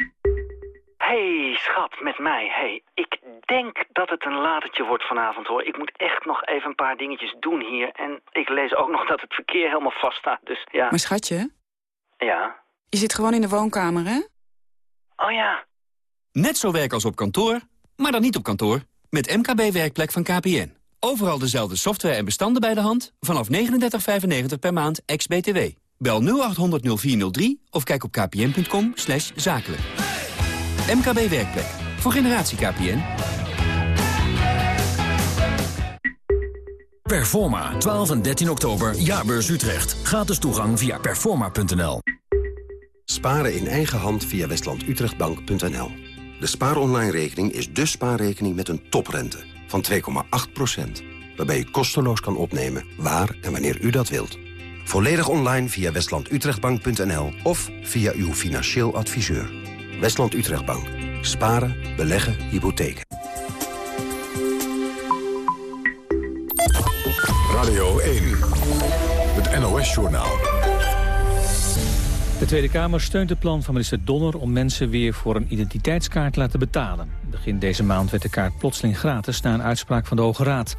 Hey, schat, met mij. Hey, ik denk dat het een latertje wordt vanavond, hoor. Ik moet echt nog even een paar dingetjes doen hier. En ik lees ook nog dat het verkeer helemaal vast staat, dus ja. Maar schatje? Ja? Je zit gewoon in de woonkamer, hè? Oh ja. Net zo werk als op kantoor, maar dan niet op kantoor. Met MKB Werkplek van KPN. Overal dezelfde software en bestanden bij de hand. Vanaf 39,95 per maand, ex-BTW. Bel 0800 0403 of kijk op kpn.com zakelijk. MKB Werkplek. Voor generatie KPN. Performa, 12 en 13 oktober, Jaarbeurs Utrecht. Gratis toegang via performa.nl. Sparen in eigen hand via westlandutrechtbank.nl. De spaaronline-rekening is de spaarrekening met een toprente van 2,8%. Waarbij u kosteloos kan opnemen waar en wanneer u dat wilt. Volledig online via westlandutrechtbank.nl of via uw financieel adviseur. Westland Utrechtbank. Sparen, beleggen, hypotheken. Radio 1. Het NOS-journaal. De Tweede Kamer steunt het plan van minister Donner om mensen weer voor een identiteitskaart te laten betalen. Begin deze maand werd de kaart plotseling gratis na een uitspraak van de Hoge Raad.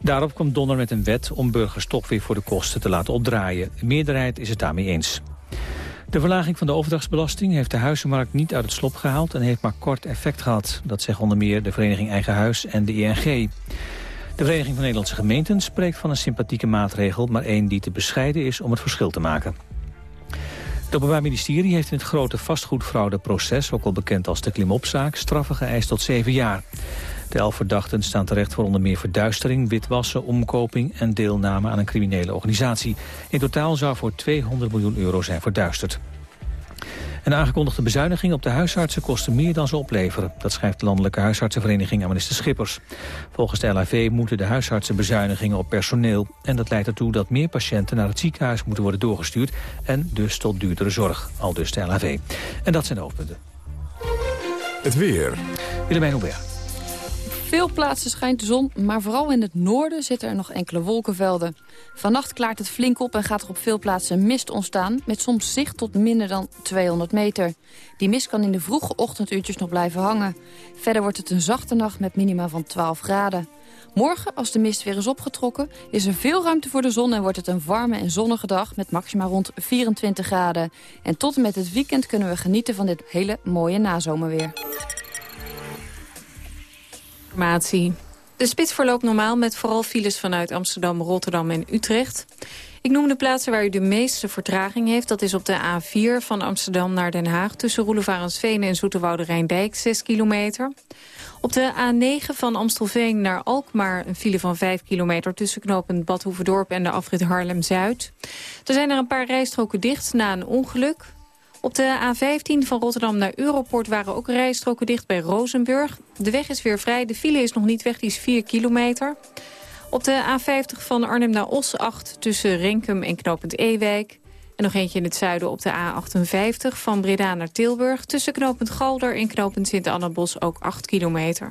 Daarop kwam Donner met een wet om burgers toch weer voor de kosten te laten opdraaien. De meerderheid is het daarmee eens. De verlaging van de overdrachtsbelasting heeft de huizenmarkt niet uit het slop gehaald en heeft maar kort effect gehad. Dat zeggen onder meer de Vereniging Eigen Huis en de ING. De Vereniging van Nederlandse Gemeenten spreekt van een sympathieke maatregel, maar één die te bescheiden is om het verschil te maken. Het Openbaar Ministerie heeft in het grote vastgoedfraudeproces, ook al bekend als de klimopzaak, straffen geëist tot zeven jaar. De elf verdachten staan terecht voor onder meer verduistering, witwassen, omkoping en deelname aan een criminele organisatie. In totaal zou voor 200 miljoen euro zijn verduisterd. Een aangekondigde bezuiniging op de huisartsen kosten meer dan ze opleveren. Dat schrijft de Landelijke Huisartsenvereniging aan minister Schippers. Volgens de LAV moeten de huisartsen bezuinigingen op personeel. En dat leidt ertoe dat meer patiënten naar het ziekenhuis moeten worden doorgestuurd. En dus tot duurdere zorg, al dus de LAV. En dat zijn de hoofdpunten. Het weer. Willemijn Hubert veel plaatsen schijnt de zon, maar vooral in het noorden zitten er nog enkele wolkenvelden. Vannacht klaart het flink op en gaat er op veel plaatsen mist ontstaan... met soms zicht tot minder dan 200 meter. Die mist kan in de vroege ochtenduurtjes nog blijven hangen. Verder wordt het een zachte nacht met minima van 12 graden. Morgen, als de mist weer is opgetrokken, is er veel ruimte voor de zon... en wordt het een warme en zonnige dag met maxima rond 24 graden. En tot en met het weekend kunnen we genieten van dit hele mooie nazomerweer. De spits verloopt normaal met vooral files vanuit Amsterdam, Rotterdam en Utrecht. Ik noem de plaatsen waar u de meeste vertraging heeft. Dat is op de A4 van Amsterdam naar Den Haag... tussen Roelevarensveen en Zoeterwoude Rijndijk, 6 kilometer. Op de A9 van Amstelveen naar Alkmaar een file van 5 kilometer... tussen knooppunt Badhoevedorp en de afrit Haarlem-Zuid. Er zijn er een paar rijstroken dicht na een ongeluk. Op de A15 van Rotterdam naar Europort waren ook rijstroken dicht bij Rozenburg. De weg is weer vrij, de file is nog niet weg, die is 4 kilometer. Op de A50 van Arnhem naar Os 8 tussen Renkum en knooppunt Ewijk. En nog eentje in het zuiden op de A58 van Breda naar Tilburg... tussen knooppunt Galder en knooppunt Sint-Annabos ook 8 kilometer.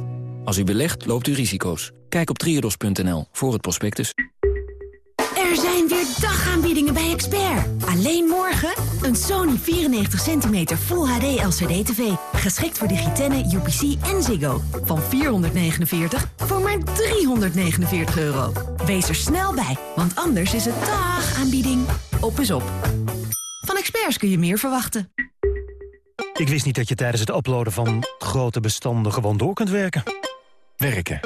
Als u belegt, loopt u risico's. Kijk op triodos.nl voor het prospectus. Er zijn weer dagaanbiedingen bij Expert. Alleen morgen een Sony 94 cm Full HD LCD-TV. Geschikt voor digitenne, UPC en Ziggo. Van 449 voor maar 349 euro. Wees er snel bij, want anders is het dagaanbieding. Op is op. Van Experts kun je meer verwachten. Ik wist niet dat je tijdens het uploaden van grote bestanden gewoon door kunt werken. Werken?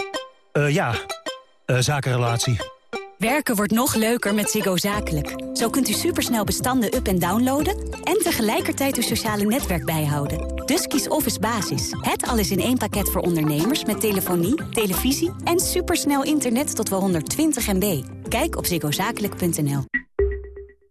Eh ja, uh, zakenrelatie. Werken wordt nog leuker met Ziggo Zakelijk. Zo kunt u supersnel bestanden up- en downloaden... en tegelijkertijd uw sociale netwerk bijhouden. Dus kies Office Basis. Het alles in één pakket voor ondernemers met telefonie, televisie... en supersnel internet tot wel 120 MB. Kijk op ziggozakelijk.nl.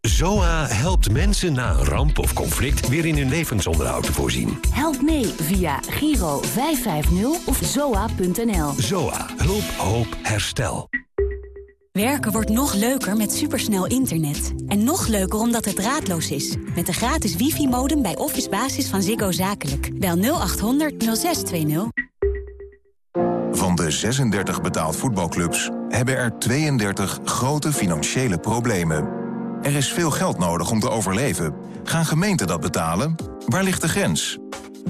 ZOA helpt mensen na een ramp of conflict weer in hun levensonderhoud te voorzien. Help mee via Giro 550 of zoa.nl. ZOA. Hulp, hoop, herstel. Werken wordt nog leuker met supersnel internet. En nog leuker omdat het draadloos is. Met de gratis wifi-modem bij Office Basis van Ziggo Zakelijk. Bel 0800 0620. Van de 36 betaald voetbalclubs hebben er 32 grote financiële problemen. Er is veel geld nodig om te overleven. Gaan gemeenten dat betalen? Waar ligt de grens?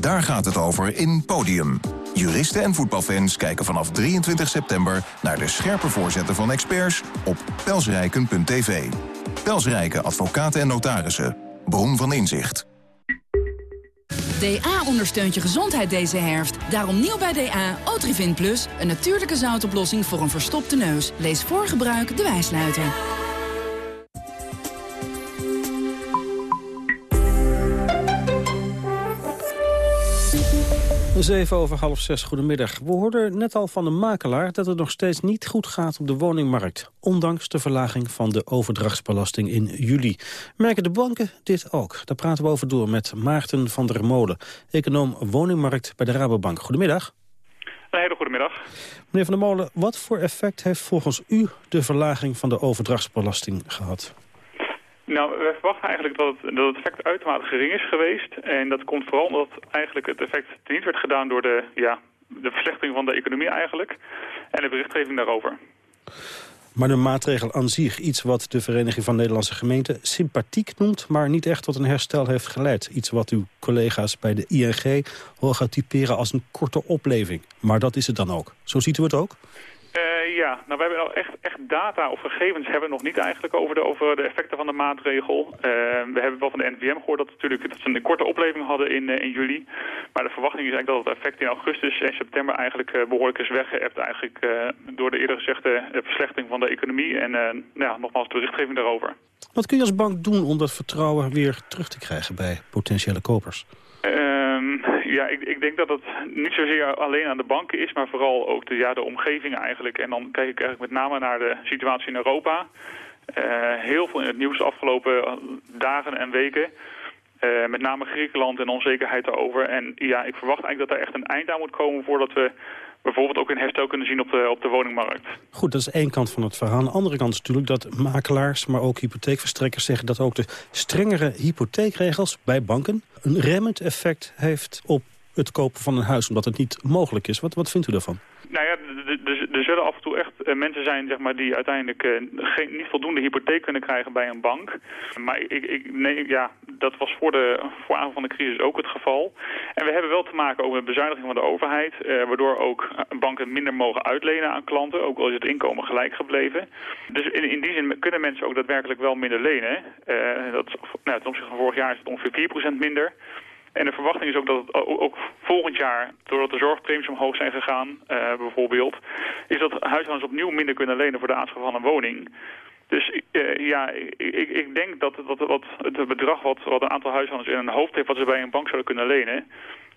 Daar gaat het over in Podium. Juristen en voetbalfans kijken vanaf 23 september... naar de scherpe voorzetten van experts op pelsrijken.tv. Pelsrijken advocaten en notarissen. Bron van inzicht. DA ondersteunt je gezondheid deze herfst. Daarom nieuw bij DA, Otrivin Plus. Een natuurlijke zoutoplossing voor een verstopte neus. Lees voor gebruik de wijsluiter. Zeven over half zes, goedemiddag. We hoorden net al van de makelaar dat het nog steeds niet goed gaat op de woningmarkt. Ondanks de verlaging van de overdrachtsbelasting in juli. Merken de banken dit ook? Daar praten we over door met Maarten van der Molen, econoom woningmarkt bij de Rabobank. Goedemiddag. Een hele goede middag. Meneer van der Molen, wat voor effect heeft volgens u de verlaging van de overdrachtsbelasting gehad? Nou, we verwachten eigenlijk dat het, dat het effect uitermate gering is geweest. En dat komt vooral omdat eigenlijk het effect niet werd gedaan door de, ja, de verslechtering van de economie eigenlijk. En de berichtgeving daarover. Maar de maatregel aan zich, iets wat de Vereniging van Nederlandse Gemeenten sympathiek noemt, maar niet echt tot een herstel heeft geleid. Iets wat uw collega's bij de ING horen typeren als een korte opleving. Maar dat is het dan ook. Zo ziet u het ook? Uh, ja, nou we hebben al echt, echt data of gegevens hebben we nog niet eigenlijk over de, over de effecten van de maatregel. Uh, we hebben wel van de NVM gehoord dat, natuurlijk, dat ze een korte opleving hadden in, uh, in juli. Maar de verwachting is eigenlijk dat het effect in augustus en september eigenlijk behoorlijk is weggeëpt. Eigenlijk door de eerder gezegde verslechtering van de economie en ja, nogmaals de berichtgeving daarover. Wat kun je als bank doen om dat vertrouwen weer terug te krijgen bij potentiële kopers? Ja, ik, ik, denk dat het niet zozeer alleen aan de banken is, maar vooral ook de, ja, de omgeving eigenlijk. En dan kijk ik eigenlijk met name naar de situatie in Europa. Uh, heel veel in het nieuws de afgelopen dagen en weken. Uh, met name Griekenland en onzekerheid daarover. En ja, ik verwacht eigenlijk dat er echt een eind aan moet komen voordat we bijvoorbeeld ook een herstel kunnen zien op de, op de woningmarkt. Goed, dat is één kant van het verhaal. Aan de andere kant is natuurlijk dat makelaars, maar ook hypotheekverstrekkers zeggen dat ook de strengere hypotheekregels bij banken een remmend effect heeft op het kopen van een huis, omdat het niet mogelijk is. Wat, wat vindt u daarvan? Nou ja, er zullen af en toe echt mensen zijn zeg maar, die uiteindelijk geen, niet voldoende hypotheek kunnen krijgen bij een bank. Maar ik, ik, nee, ja, dat was voor de voor van de crisis ook het geval. En we hebben wel te maken ook met bezuiniging van de overheid, waardoor ook banken minder mogen uitlenen aan klanten, ook al is het inkomen gelijk gebleven. Dus in, in die zin kunnen mensen ook daadwerkelijk wel minder lenen. dat, nou, ten opzichte van vorig jaar is het ongeveer 4% minder. En de verwachting is ook dat het ook volgend jaar, doordat de zorgpremies omhoog zijn gegaan, uh, bijvoorbeeld, is dat huishoudens opnieuw minder kunnen lenen voor de aanschaf van een woning. Dus uh, ja, ik, ik, denk dat, dat, wat het bedrag wat, wat een aantal huishoudens in hun hoofd heeft wat ze bij een bank zouden kunnen lenen,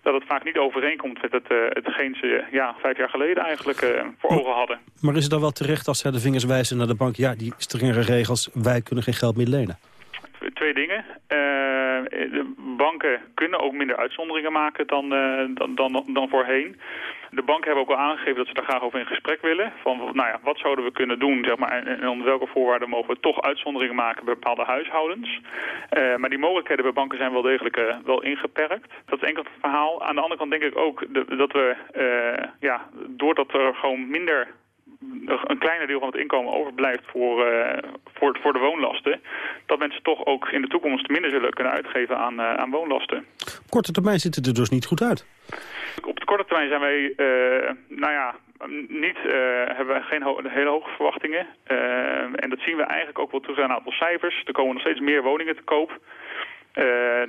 dat het vaak niet overeenkomt met het, uh, hetgeen ze ja, vijf jaar geleden eigenlijk uh, voor ogen hadden. Maar is het dan wel terecht als zij de vingers wijzen naar de bank, ja, die strengere regels, wij kunnen geen geld meer lenen? Twee dingen. Uh, de banken kunnen ook minder uitzonderingen maken dan, uh, dan, dan, dan voorheen. De banken hebben ook al aangegeven dat ze daar graag over in gesprek willen. Van, nou ja, wat zouden we kunnen doen zeg maar, en, onder welke voorwaarden mogen we toch uitzonderingen maken bij bepaalde huishoudens. Uh, maar die mogelijkheden bij banken zijn wel degelijk wel ingeperkt. Dat is enkel het verhaal. Aan de andere kant denk ik ook dat we, ja, doordat er gewoon minder een kleiner deel van het inkomen overblijft voor, uh, voor, voor de woonlasten... dat mensen toch ook in de toekomst minder zullen kunnen uitgeven aan, uh, aan woonlasten. Op korte termijn ziet het er dus niet goed uit. Op de korte termijn zijn wij, uh, nou ja, niet, hebben we geen ho hele hoge verwachtingen. en dat zien we eigenlijk ook wel terug aan een aantal cijfers. Er komen nog steeds meer woningen te koop.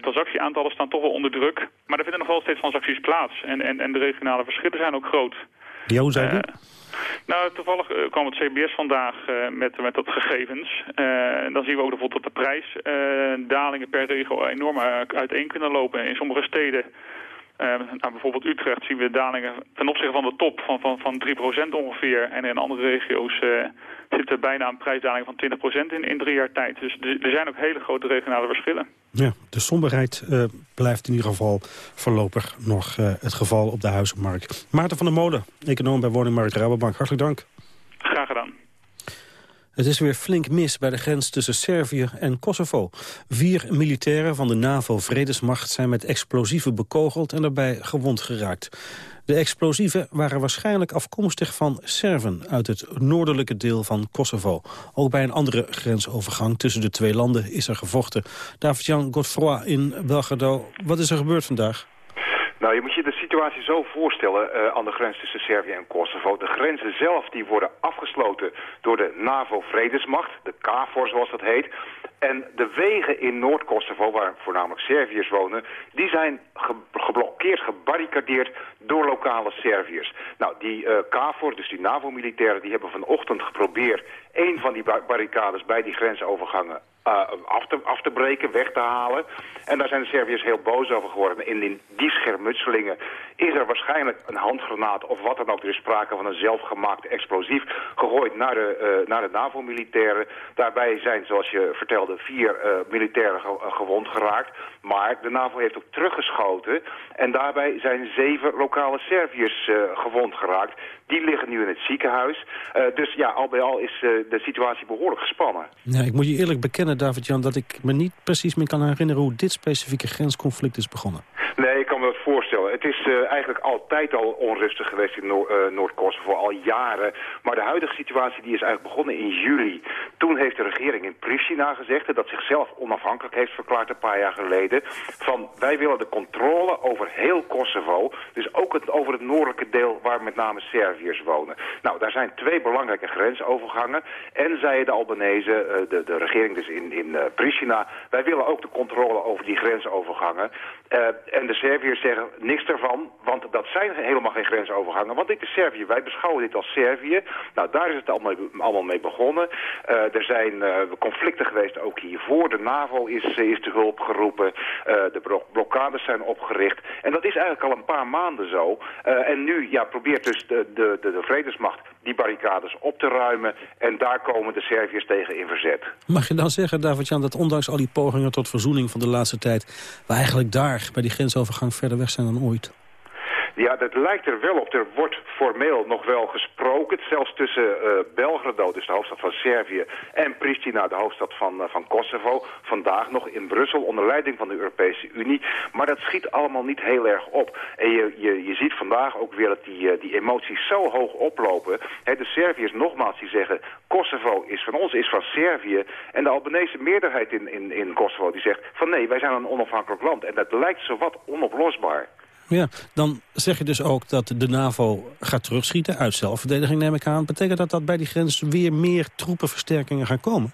transactieaantallen staan toch wel onder druk. Maar er vinden nog wel steeds transacties plaats. En, en, en de regionale verschillen zijn ook groot. Ja, hoe zijn die? Nou, toevallig uh, kwam het CBS vandaag uh, met, met dat gegevens. Uh, dan zien we ook bijvoorbeeld dat de prijsdalingen per regio enorm uiteen kunnen lopen. In sommige steden, nou, bijvoorbeeld Utrecht, zien we dalingen ten opzichte van de top van, van, van 3% ongeveer. En in andere regio's zitten bijna een prijsdaling van 20% in, in drie jaar tijd. Dus er zijn ook hele grote regionale verschillen. Ja, de somberheid uh, blijft in ieder geval voorlopig nog uh, het geval op de huizenmarkt. Maarten van der Molen, econoom bij Woningmarkt Rabobank. Hartelijk dank. Graag gedaan. Het is weer flink mis bij de grens tussen Servië en Kosovo. Vier militairen van de NAVO-vredesmacht zijn met explosieven bekogeld en daarbij gewond geraakt. De explosieven waren waarschijnlijk afkomstig van Serven uit het noordelijke deel van Kosovo. Ook bij een andere grensovergang tussen de twee landen is er gevochten. David-Jan Godfroy in Belgrado, wat is er gebeurd vandaag? Nou, je moet je de situatie zo voorstellen uh, aan de grens tussen Servië en Kosovo. De grenzen zelf die worden afgesloten door de NAVO-vredesmacht, de KFOR zoals dat heet. En de wegen in Noord-Kosovo, waar voornamelijk Serviërs wonen... die zijn geblokkeerd, gebarricadeerd door lokale Serviërs. Nou, die uh, KFOR, dus die NAVO-militairen... die hebben vanochtend geprobeerd een van die barricades bij die grensovergangen af, te, af te breken, weg te halen. En daar zijn de Serviërs heel boos over geworden. En in die schermutselingen is er waarschijnlijk een handgranaat of wat dan ook. Er is sprake van een zelfgemaakt explosief gegooid naar de, uh, naar de NAVO-militairen. Daarbij zijn, zoals je vertelde, vier uh, militairen ge gewond geraakt. Maar de NAVO heeft ook teruggeschoten. En daarbij zijn zeven lokale Serviërs gewond geraakt. Die liggen nu in het ziekenhuis. dus ja, al bij al is de situatie behoorlijk gespannen. Ja, ik moet je eerlijk bekennen, David-Jan, dat ik me niet precies meer kan herinneren hoe dit specifieke grensconflict is begonnen. Nee, ik kan me dat voorstellen. Het is uh, eigenlijk altijd al onrustig geweest in Noor, uh, Noord-Kosovo, al jaren. Maar de huidige situatie die is eigenlijk begonnen in juli. Toen heeft de regering in Pristina gezegd, dat zichzelf onafhankelijk heeft verklaard een paar jaar geleden, van wij willen de controle over heel Kosovo, dus ook over het noordelijke deel waar met name Serviërs wonen. Nou, daar zijn twee belangrijke grensovergangen en zei de Albanese, uh, de, de regering dus in, in Pristina, wij willen ook de controle over die grensovergangen. en de Serviërs zeggen niks ervan, want dat zijn helemaal geen grensovergangen. Want dit is Servië, wij beschouwen dit als Servië. Nou, daar is het allemaal, mee begonnen. Uh, er zijn uh, conflicten geweest ook hiervoor. De NAVO is, is te hulp geroepen. De blokkades zijn opgericht. En dat is eigenlijk al een paar maanden zo. en nu ja, probeert dus de, de, de, de vredesmacht die barricades op te ruimen. En daar komen de Serviërs tegen in verzet. Mag je dan zeggen, David-Jan, dat ondanks al die pogingen tot verzoening van de laatste tijd... we eigenlijk daar, bij die grensovergang, verder weg zijn dan ooit? Ja, dat lijkt er wel op. Er wordt formeel nog wel gesproken, zelfs tussen uh, Belgrado, dus de hoofdstad van Servië, en Pristina, de hoofdstad van, van Kosovo, vandaag nog in Brussel onder leiding van de Europese Unie. Maar dat schiet allemaal niet heel erg op. En je, je, je ziet vandaag ook weer dat die, die emoties zo hoog oplopen. de Serviërs nogmaals die zeggen, Kosovo is van ons, is van Servië. En de Albanese meerderheid in, in, in Kosovo die zegt van nee, wij zijn een onafhankelijk land. En dat lijkt zowat onoplosbaar. Ja, dan zeg je dus ook dat de NAVO gaat terugschieten uit zelfverdediging, neem ik aan. Betekent dat dat bij die grens weer meer troepenversterkingen gaan komen?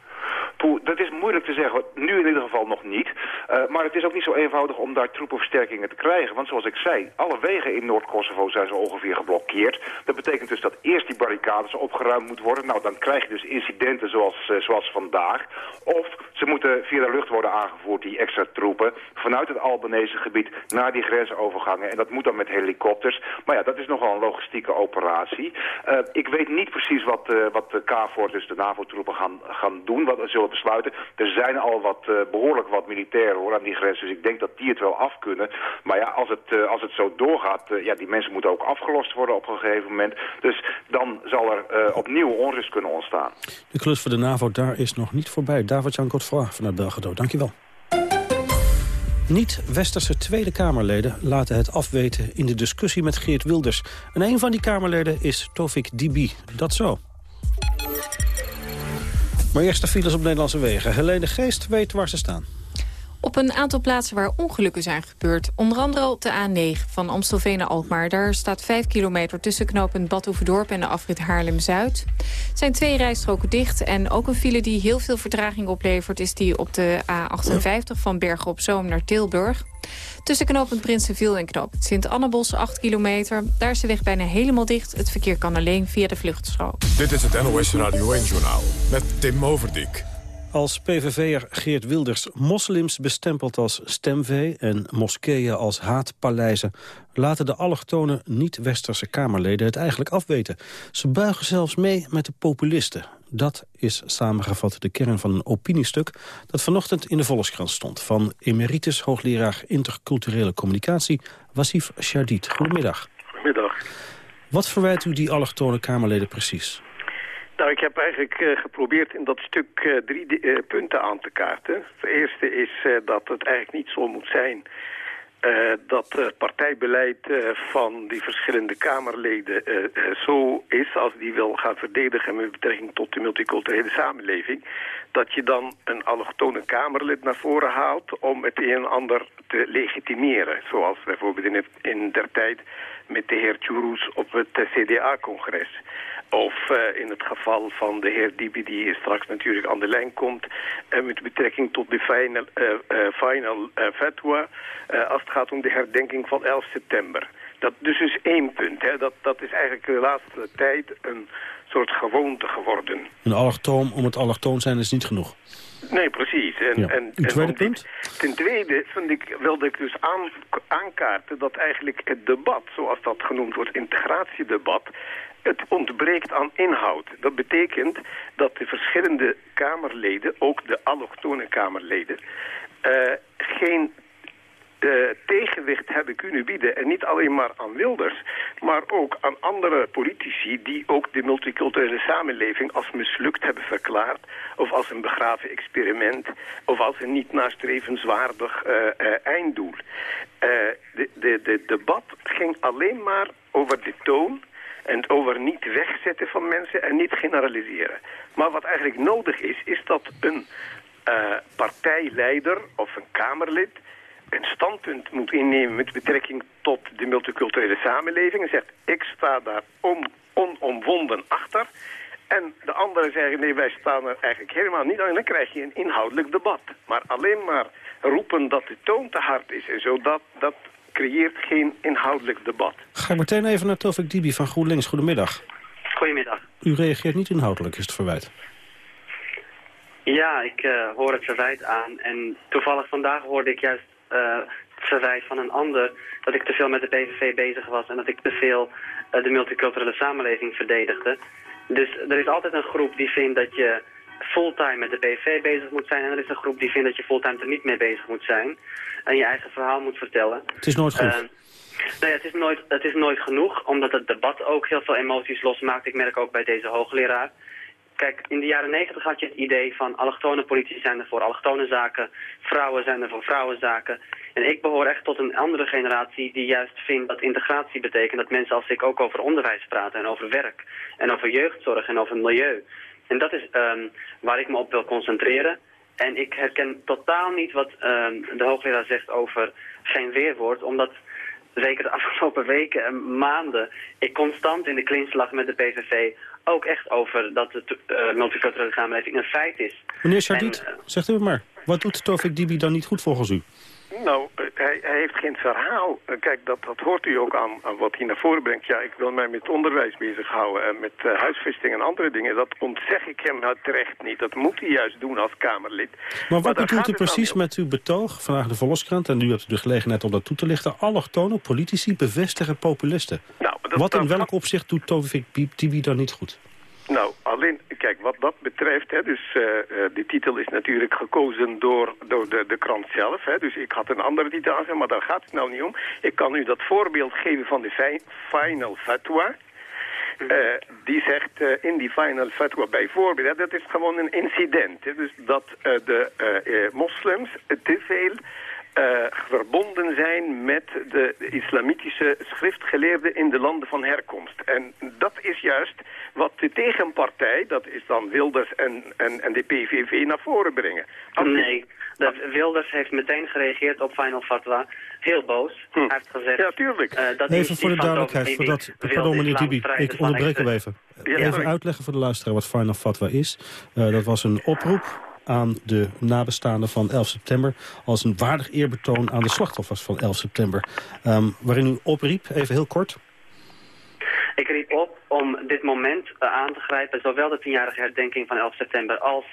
Moeilijk te zeggen. Nu in ieder geval nog niet. Uh, maar het is ook niet zo eenvoudig om daar troepenversterkingen te krijgen. Want zoals ik zei, alle wegen in Noord-Kosovo zijn zo ongeveer geblokkeerd. Dat betekent dus dat eerst die barricades opgeruimd moet worden. Nou, dan krijg je dus incidenten zoals, uh, zoals vandaag. Of ze moeten via de lucht worden aangevoerd, die extra troepen. Vanuit het Albanese gebied naar die grensovergangen. En dat moet dan met helikopters. Maar ja, dat is nogal een logistieke operatie. Uh, ik weet niet precies wat, wat de KFOR, dus de NAVO-troepen, gaan, gaan doen. Wat zullen besluiten. Er zijn al wat, uh, behoorlijk wat militairen hoor, aan die grens. Dus ik denk dat die het wel af kunnen. Maar ja, als het, uh, als het zo doorgaat, uh, ja, die mensen moeten ook afgelost worden op een gegeven moment. Dus dan zal er opnieuw onrust kunnen ontstaan. De klus voor de NAVO daar is nog niet voorbij. David-Jan Godfroy vanuit Belgrado, dankjewel. Niet-westerse Tweede Kamerleden laten het afweten in de discussie met Geert Wilders. En een van die Kamerleden is Tofik Dibi. Dat zo. Maar eerst de files op Nederlandse wegen. Helene Geest weet waar ze staan. Op een aantal plaatsen waar ongelukken zijn gebeurd. Onder andere op de A9 van Amstelveen naar Alkmaar. Daar staat 5 kilometer tussen knooppunt Badhoevedorp en de afrit Haarlem-Zuid. zijn twee rijstroken dicht. En ook een file die heel veel vertraging oplevert... is die op de A58 van Bergen op Zoom naar Tilburg. Tussen knooppunt Prinsenviel en knooppunt Sint-Annebos 8 kilometer. Daar is de weg bijna helemaal dicht. Het verkeer kan alleen via de vluchtstrook. Dit is het NOS Radio 1-journaal met Tim Overdijk. Als PVV'er Geert Wilders moslims bestempelt als stemvee... en moskeeën als haatpaleizen... laten de allochtone niet-westerse Kamerleden het eigenlijk afweten. Ze buigen zelfs mee met de populisten. Dat is samengevat de kern van een opiniestuk... dat vanochtend in de Volkskrant stond... van emeritus hoogleraar interculturele communicatie... Wasif Shadid. Goedemiddag. Goedemiddag. Wat verwijt u die allochtone Kamerleden precies? Nou, ik heb eigenlijk uh, geprobeerd in dat stuk uh, drie uh, punten aan te kaarten. Het eerste is dat het eigenlijk niet zo moet zijn... dat het partijbeleid van die verschillende Kamerleden zo is... als die wil gaan verdedigen met betrekking tot de multiculturele samenleving... dat je dan een allochtone Kamerlid naar voren haalt om het een en ander te legitimeren. Zoals bijvoorbeeld in, het, der tijd met de heer Churus op het CDA-congres... Of uh, in het geval van de heer Dibi, die straks natuurlijk aan de lijn komt... Uh, met betrekking tot de final, uh, final fatwa... als het gaat om de herdenking van 11 september. Dat dus is één punt. Hè. Dat, dat is eigenlijk de laatste tijd een soort gewoonte geworden. Een allochtoon om het allochtoon zijn is niet genoeg. Nee, precies. En, ja. en, tweede punt? Ten tweede vind ik, wilde ik dus aan, aankaarten dat eigenlijk het debat, zoals dat genoemd wordt, integratiedebat, het ontbreekt aan inhoud. Dat betekent dat de verschillende Kamerleden, ook de allochtone Kamerleden, uh, geen uh, tegenwicht hebben kunnen bieden. En niet alleen maar aan Wilders, maar ook aan andere politici... die ook de multiculturele samenleving als mislukt hebben verklaard... of als een begraven experiment... of als een niet nastrevenswaardig uh, einddoel. de, de, de debat ging alleen maar over de toon en over niet wegzetten van mensen en niet generaliseren. Maar wat eigenlijk nodig is, is dat een uh, partijleider of een Kamerlid een standpunt moet innemen met betrekking tot de multiculturele samenleving. En zegt, ik sta daar on, onomwonden achter. En de anderen zeggen, nee, wij staan er eigenlijk helemaal niet. En dan krijg je een inhoudelijk debat. Maar alleen maar roepen dat de toon te hard is en zo, dat, dat creëert geen inhoudelijk debat. Ga ik meteen even naar Tofik Dibi van GroenLinks. Goedemiddag. Goedemiddag. U reageert niet inhoudelijk, is het verwijt? Ja, ik uh, hoor het verwijt aan. En toevallig vandaag hoorde ik juist uh, het verwijt van een ander... dat ik te veel met de PVV bezig was... en dat ik te veel uh, de multiculturele samenleving verdedigde. Dus er is altijd een groep die vindt dat je fulltime met de PVV bezig moet zijn... en er is een groep die vindt dat je fulltime er niet mee bezig moet zijn... en je eigen verhaal moet vertellen. Het is nooit goed. Uh, Nou ja, het is, nooit, het is nooit genoeg, omdat het debat ook heel veel emoties losmaakt. Ik merk ook bij deze hoogleraar. Kijk, in de jaren negentig had je het idee van allochtone politici zijn er voor allochtone zaken, vrouwen zijn er voor vrouwenzaken. En ik behoor echt tot een andere generatie die juist vindt dat integratie betekent dat mensen als ik ook over onderwijs praten en over werk en over jeugdzorg en over milieu. En dat is um, waar ik me op wil concentreren. En ik herken totaal niet wat um, de hoogleraar zegt over geen weerwoord, omdat zeker de afgelopen weken en maanden ik constant in de clinch lag met de PVV ook echt over dat de uh, multiculturele samenleving een feit is. Meneer Chardit, uh, zegt u maar, wat doet Tovik Dibi dan niet goed volgens u? Nou, hij, hij, heeft geen verhaal. Kijk, dat, dat hoort u ook aan, aan, wat hij naar voren brengt. Ja, ik wil mij met onderwijs bezighouden en met uh, huisvesting en andere dingen. Dat ontzeg ik hem nou terecht niet. Dat moet hij juist doen als Kamerlid. Maar wat maar bedoelt u precies met uw betoog vandaag de Volkskrant? En nu hebt u de gelegenheid om dat toe te lichten. Allochtone politici bevestigen populisten. Nou, dat, wat in welk opzicht doet Tovik Dibi dan niet goed? Nou, alleen, kijk, wat dat betreft, hè, dus uh, die titel is natuurlijk gekozen door, door de, de krant zelf. Hè, dus ik had een andere titel aan, maar daar gaat het nou niet om. Ik kan u dat voorbeeld geven van de Final Fatwa. Uh, die zegt in die final fatwa bijvoorbeeld, dat is gewoon een incident. Dus dat uh, de moslims te veel uh, verbonden zijn met de islamitische schriftgeleerden in de landen van herkomst. En dat is juist wat de tegenpartij, dat is dan Wilders en, en, en de PVV, naar voren brengen. Als nee, dat Wilders heeft meteen gereageerd op Final Fatwa. Heel boos. Hm. Hij heeft gezegd... Ja, tuurlijk. Uh, dat even voor de duidelijkheid, voordat, pardon meneer Tibi, ik onderbreek hem even. Ja, even uitleggen voor de luisteraar wat Final Fatwa is. Uh, dat was een oproep aan de nabestaanden van 11 september... als een waardig eerbetoon aan de slachtoffers van 11 september. Um, waarin u opriep, even heel kort... Ik riep op om dit moment uh, aan te grijpen, zowel de tienjarige herdenking van 11 september als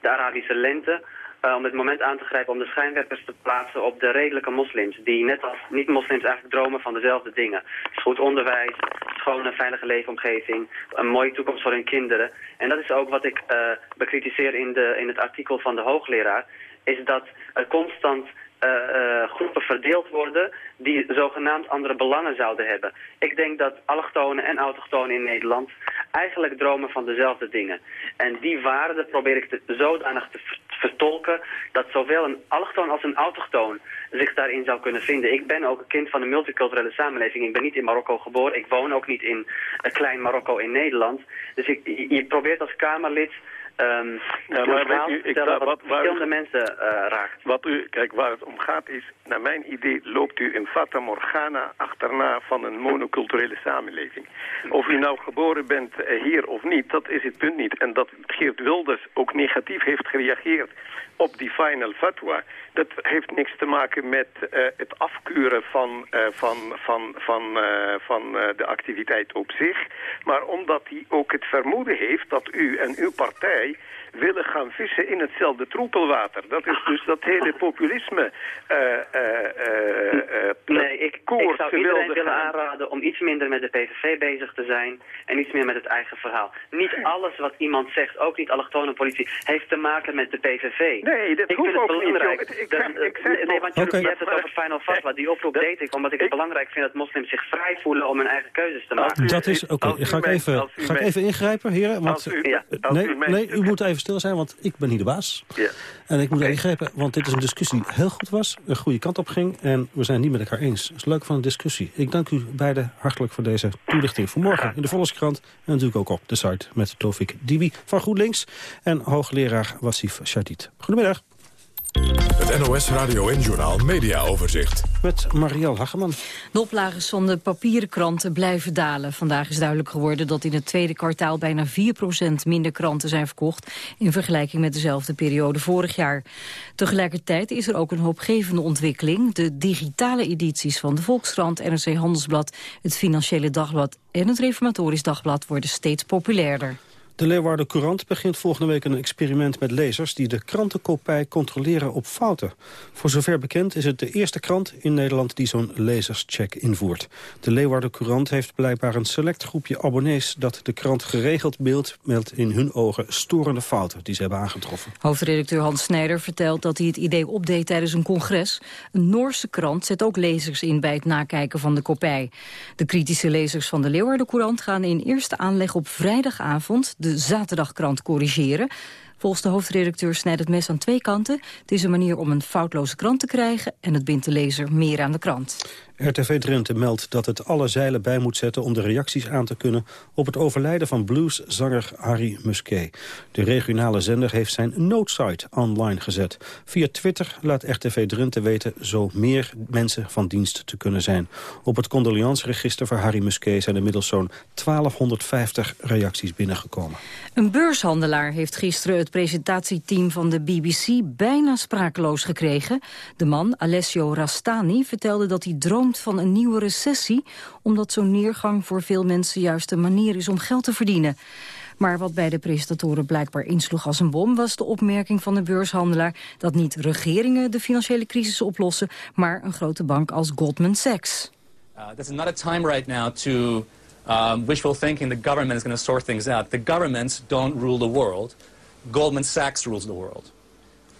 de Arabische lente, uh, om dit moment aan te grijpen om de schijnwerpers te plaatsen op de redelijke moslims. Die net als niet-moslims eigenlijk dromen van dezelfde dingen. Goed onderwijs, schone, veilige leefomgeving, een mooie toekomst voor hun kinderen. En dat is ook wat ik uh, bekritiseer in, de, in het artikel van de hoogleraar. Is dat er constant uh, uh, groepen verdeeld worden die zogenaamd andere belangen zouden hebben. Ik denk dat allochtonen en autochtonen in Nederland eigenlijk dromen van dezelfde dingen. En die waarden probeer ik te, zodanig te vertolken dat zowel een allochtoon als een autochtoon zich daarin zou kunnen vinden. Ik ben ook een kind van een multiculturele samenleving. Ik ben niet in Marokko geboren. Ik woon ook niet in een klein Marokko in Nederland. Dus ik, je probeert als Kamerlid Um, ja, maar weet u, ik, wat, wat verschillende mensen uh, raakt. Wat u, kijk, waar het om gaat is, naar mijn idee loopt u in Fata Morgana achterna van een monoculturele samenleving. Of u nou geboren bent uh, hier of niet, dat is het punt niet. En dat Geert Wilders ook negatief heeft gereageerd op die final fatwa, dat heeft niks te maken met uh, het afkeuren van, uh, van, van, van, uh, van de activiteit op zich. Maar omdat hij ook het vermoeden heeft dat u en uw partij willen gaan vissen in hetzelfde troepelwater. Dat is dus dat hele populisme Nee, ik, ik zou iedereen willen aanraden om iets minder met de PVV bezig te zijn en iets meer met het eigen verhaal. Niet alles wat iemand zegt, ook niet allochtone politie, heeft te maken met de PVV. Nee, dat ik hoeft vind ook het belangrijk. niet. Ik, de, ik, ik zeg nee, want je, okay. je hebt het over Final Fatwa. Die oproep dat, deed ik omdat ik het belangrijk vind dat moslims zich vrij voelen om hun eigen keuzes te maken. Dat is, oké, okay. ga, ik even, ga ik even ingrijpen, heren? Want, u, ja, nee, u nee, u moet even stil zijn, want ik ben hier de baas. Ja. En ik moet even ingrijpen, want dit is een discussie die heel goed was, een goede kant op ging, en we zijn niet met elkaar eens. Het is leuk van een discussie. Ik dank u beiden hartelijk voor deze toelichting vanmorgen in de Volkskrant, en natuurlijk ook op de site met Tofik Dibi van GroenLinks en hoogleraar Wassif Shadid. Goedemiddag. Het NOS Radio en Journal Media Overzicht. Met Marielle Hageman. De oplages van de papieren kranten blijven dalen. Vandaag is duidelijk geworden dat in het tweede kwartaal bijna 4% minder kranten zijn verkocht in vergelijking met dezelfde periode vorig jaar. Tegelijkertijd is er ook een hoopgevende ontwikkeling. De digitale edities van de Volkskrant, NRC Handelsblad, het Financiële Dagblad en het Reformatorisch Dagblad worden steeds populairder. De Leeuwarden Courant begint volgende week een experiment met lezers... die de krantenkopij controleren op fouten. Voor zover bekend is het de eerste krant in Nederland... die zo'n lezerscheck invoert. De Leeuwarden Courant heeft blijkbaar een select groepje abonnees... dat de krant geregeld beeld meldt in hun ogen storende fouten... die ze hebben aangetroffen. Hoofdredacteur Hans Snijder vertelt dat hij het idee opdeed tijdens een congres. Een Noorse krant zet ook lezers in bij het nakijken van de kopij. De kritische lezers van de Leeuwarden Courant gaan in eerste aanleg op vrijdagavond... de zaterdagkrant corrigeren. Volgens de hoofdredacteur snijdt het mes aan twee kanten. Het is een manier om een foutloze krant te krijgen... en het bindt de lezer meer aan de krant. RTV Drenthe meldt dat het alle zeilen bij moet zetten... om de reacties aan te kunnen op het overlijden van blueszanger Harry Musquet. De regionale zender heeft zijn noodsite online gezet. Via Twitter laat RTV Drenthe weten zo meer mensen van dienst te kunnen zijn. Op het condoleansregister voor Harry Musquet zijn inmiddels zo'n 1250 reacties binnengekomen. Een beurshandelaar heeft gisteren het presentatieteam van de BBC bijna sprakeloos gekregen. De man, Alessio Rastani, vertelde dat hij van een nieuwe recessie... omdat zo'n neergang voor veel mensen juist een manier is om geld te verdienen. Maar wat bij de presentatoren blijkbaar insloeg als een bom... was de opmerking van de beurshandelaar dat niet regeringen de financiële crisis oplossen... maar een grote bank als Goldman Sachs. Uh, is not a time right now to um, wishful thinking the government is going to sort things out. The governments don't rule the world. Goldman Sachs rules the world.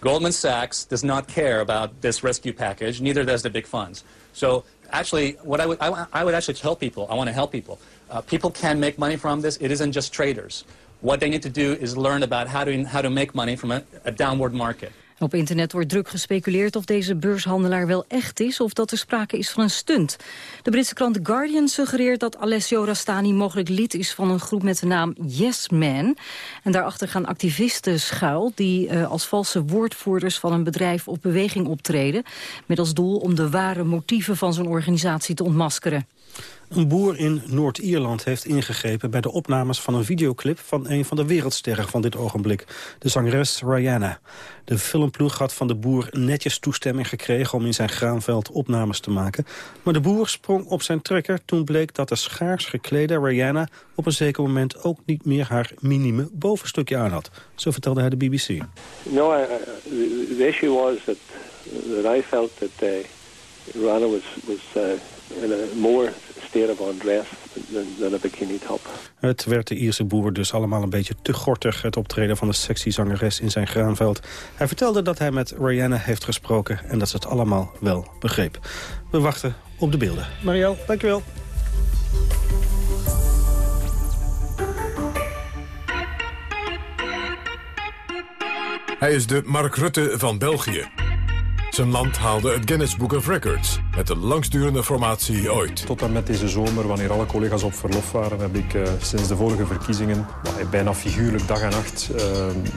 Goldman Sachs does not care about this rescue package, neither does the big funds. So actually, what I would, I, I would actually tell people, I want to help people. Uh, people can make money from this. It isn't just traders. What they need to do is learn about how to, how to make money from a, a downward market. Op internet wordt druk gespeculeerd of deze beurshandelaar wel echt is... of dat er sprake is van een stunt. De Britse krant The Guardian suggereert dat Alessio Rastani... mogelijk lid is van een groep met de naam Yes Man. En daarachter gaan activisten schuil... die uh, als valse woordvoerders van een bedrijf of beweging optreden... met als doel om de ware motieven van zo'n organisatie te ontmaskeren. Een boer in Noord-Ierland heeft ingegrepen bij de opnames van een videoclip van een van de wereldsterren van dit ogenblik, de zangeres Rihanna. De filmploeg had van de boer netjes toestemming gekregen om in zijn graanveld opnames te maken. Maar de boer sprong op zijn trekker toen bleek dat de schaars geklede Rihanna op een zeker moment ook niet meer haar minime bovenstukje aan had. Zo vertelde hij de BBC. No, I, the, issue was that, that I felt that uh, Rihanna was, was uh, in a more a bikini top. Het werd de Ierse boer dus allemaal een beetje te gortig... het optreden van de sexy zangeres in zijn graanveld. Hij vertelde dat hij met Rihanna heeft gesproken... en dat ze het allemaal wel begreep. We wachten op de beelden. Marielle, dankjewel. Hij is de Mark Rutte van België. Zijn land haalde het Guinness Book of Records met de langstdurende formatie ooit. Tot en met deze zomer, wanneer alle collega's op verlof waren... heb ik uh, sinds de vorige verkiezingen bijna figuurlijk dag en nacht uh,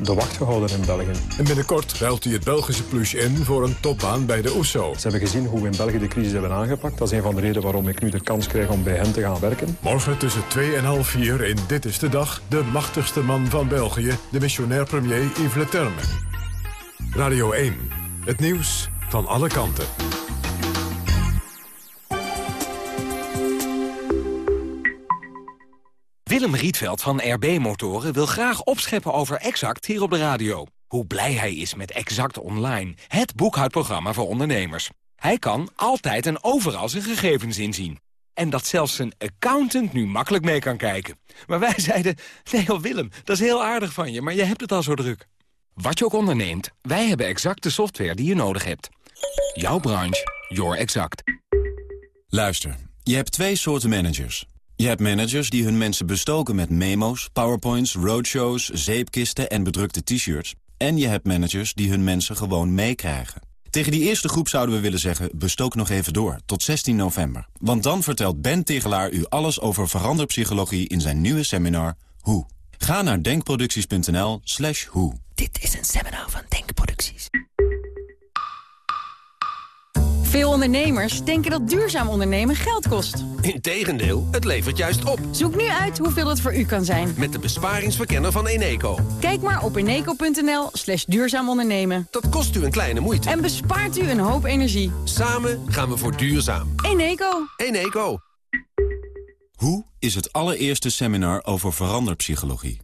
de wacht gehouden in België. En binnenkort ruilt hij het Belgische pluche in voor een topbaan bij de OESO. Ze hebben gezien hoe we in België de crisis hebben aangepakt. Dat is een van de redenen waarom ik nu de kans krijg om bij hen te gaan werken. Morgen tussen 2 en half 4 in Dit is de Dag... de machtigste man van België, de missionair premier Yves Le Terme. Radio 1, het nieuws van alle kanten. Willem Rietveld van RB Motoren wil graag opscheppen over Exact hier op de radio. Hoe blij hij is met Exact Online, het boekhoudprogramma voor ondernemers. Hij kan altijd en overal zijn gegevens inzien. En dat zelfs zijn accountant nu makkelijk mee kan kijken. Maar wij zeiden, nee Willem, dat is heel aardig van je, maar je hebt het al zo druk. Wat je ook onderneemt, wij hebben exact de software die je nodig hebt. Jouw branche, your exact. Luister, je hebt twee soorten managers. Je hebt managers die hun mensen bestoken met memo's, powerpoints, roadshows, zeepkisten en bedrukte t-shirts. En je hebt managers die hun mensen gewoon meekrijgen. Tegen die eerste groep zouden we willen zeggen, bestook nog even door, tot 16 november. Want dan vertelt Ben Tegelaar u alles over veranderpsychologie in zijn nieuwe seminar Hoe. Ga naar denkproducties.nl slash hoe. Dit is een seminar van Denkproducties. Veel ondernemers denken dat duurzaam ondernemen geld kost. Integendeel, het levert juist op. Zoek nu uit hoeveel het voor u kan zijn. Met de besparingsverkenner van Eneco. Kijk maar op eneco.nl slash duurzaam ondernemen. Dat kost u een kleine moeite. En bespaart u een hoop energie. Samen gaan we voor duurzaam. Eneco. Eneco. Hoe is het allereerste seminar over veranderpsychologie.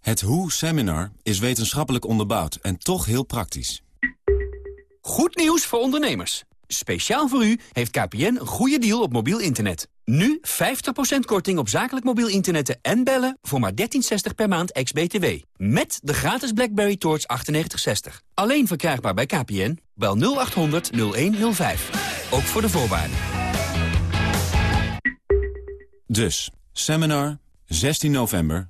Het Hoe-seminar is wetenschappelijk onderbouwd en toch heel praktisch. Goed nieuws voor ondernemers. Speciaal voor u heeft KPN een goede deal op mobiel internet. Nu 50% korting op zakelijk mobiel internetten en bellen voor maar 13,60 per maand ex-BTW. Met de gratis BlackBerry Torch 9860. Alleen verkrijgbaar bij KPN. Bel 0800 0105. Ook voor de voorwaarden. Dus, seminar, 16 november,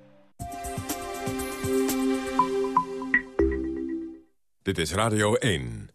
Dit is Radio 1.